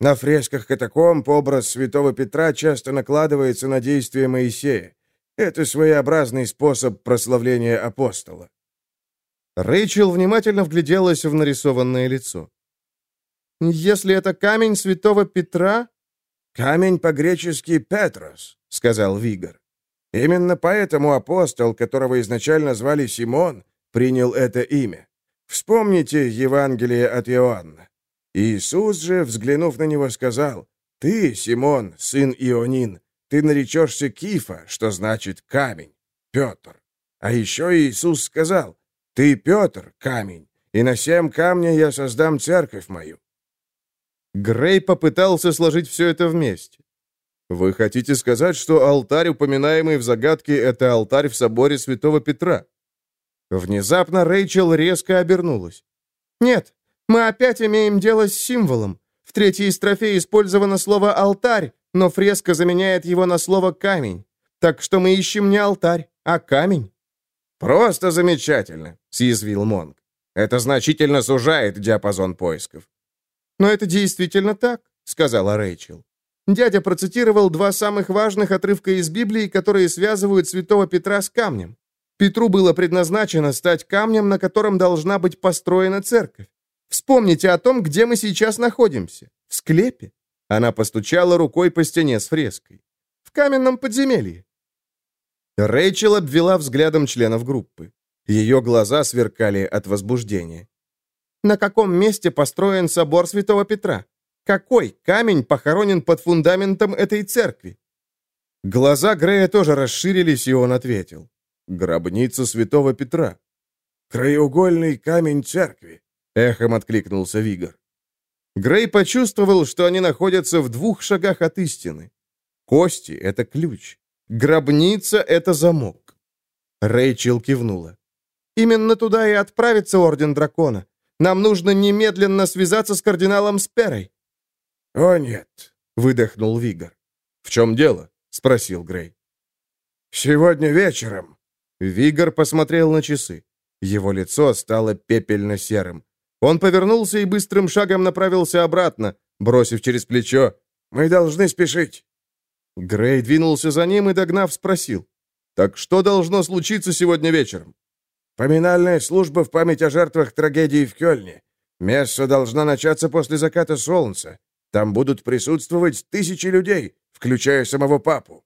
На фресках катакомб образ святого Петра часто накладывается на действия Моисея. Это своеобразный способ прославления апостола. Рэйчел внимательно вгляделась в нарисованное лицо. «Если это камень святого Петра...» «Камень по-гречески «Петрос», — сказал Вигор. «Именно поэтому апостол, которого изначально звали Симон, принял это имя. Вспомните Евангелие от Иоанна. Иисус же, взглянув на него, сказал, «Ты, Симон, сын Ионин, ты наречешься Кифа, что значит камень, Петр». А еще Иисус сказал, «Ты, Петр, камень, и на семь камня я создам церковь мою». Грей попытался сложить все это вместе. «Вы хотите сказать, что алтарь, упоминаемый в загадке, это алтарь в соборе святого Петра?» Внезапно Рэйчел резко обернулась. «Нет, мы опять имеем дело с символом. В третьей строфе использовано слово «алтарь», но фреска заменяет его на слово «камень». Так что мы ищем не алтарь, а камень». «Просто замечательно», — съязвил Монг. «Это значительно сужает диапазон поисков». «Но это действительно так», — сказала Рэйчел. Дядя процитировал два самых важных отрывка из Библии, которые связывают святого Петра с камнем. Петру было предназначено стать камнем, на котором должна быть построена церковь. Вспомните о том, где мы сейчас находимся. В склепе. Она постучала рукой по стене с фреской. В каменном подземелье. Рэйчел обвела взглядом членов группы. Ее глаза сверкали от возбуждения. На каком месте построен собор Святого Петра? Какой камень похоронен под фундаментом этой церкви? Глаза Грея тоже расширились, и он ответил. Гробница святого Петра. Краеугольный камень церкви. Эхом откликнулся Вигор. Грей почувствовал, что они находятся в двух шагах от истины. Кости — это ключ. Гробница — это замок. Рэйчел кивнула. «Именно туда и отправится Орден Дракона. Нам нужно немедленно связаться с кардиналом Сперой». «О, нет», — выдохнул Вигор. «В чем дело?» — спросил Грей. «Сегодня вечером Вигор посмотрел на часы. Его лицо стало пепельно-серым. Он повернулся и быстрым шагом направился обратно, бросив через плечо «Мы должны спешить». Грей двинулся за ним и, догнав, спросил «Так что должно случиться сегодня вечером?» «Поминальная служба в память о жертвах трагедии в Кёльне. Месса должна начаться после заката солнца. Там будут присутствовать тысячи людей, включая самого папу.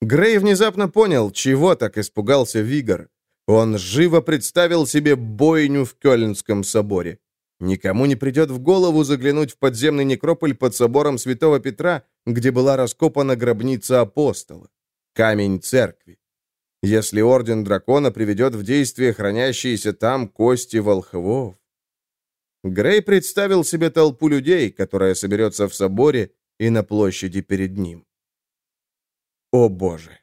Грей внезапно понял, чего так испугался Вигор. Он живо представил себе бойню в Кёльнском соборе. Никому не придет в голову заглянуть в подземный некрополь под собором Святого Петра, где была раскопана гробница апостола. Камень церкви. Если Орден Дракона приведет в действие хранящиеся там кости волхвов. Грей представил себе толпу людей, которая соберется в соборе и на площади перед ним. О боже!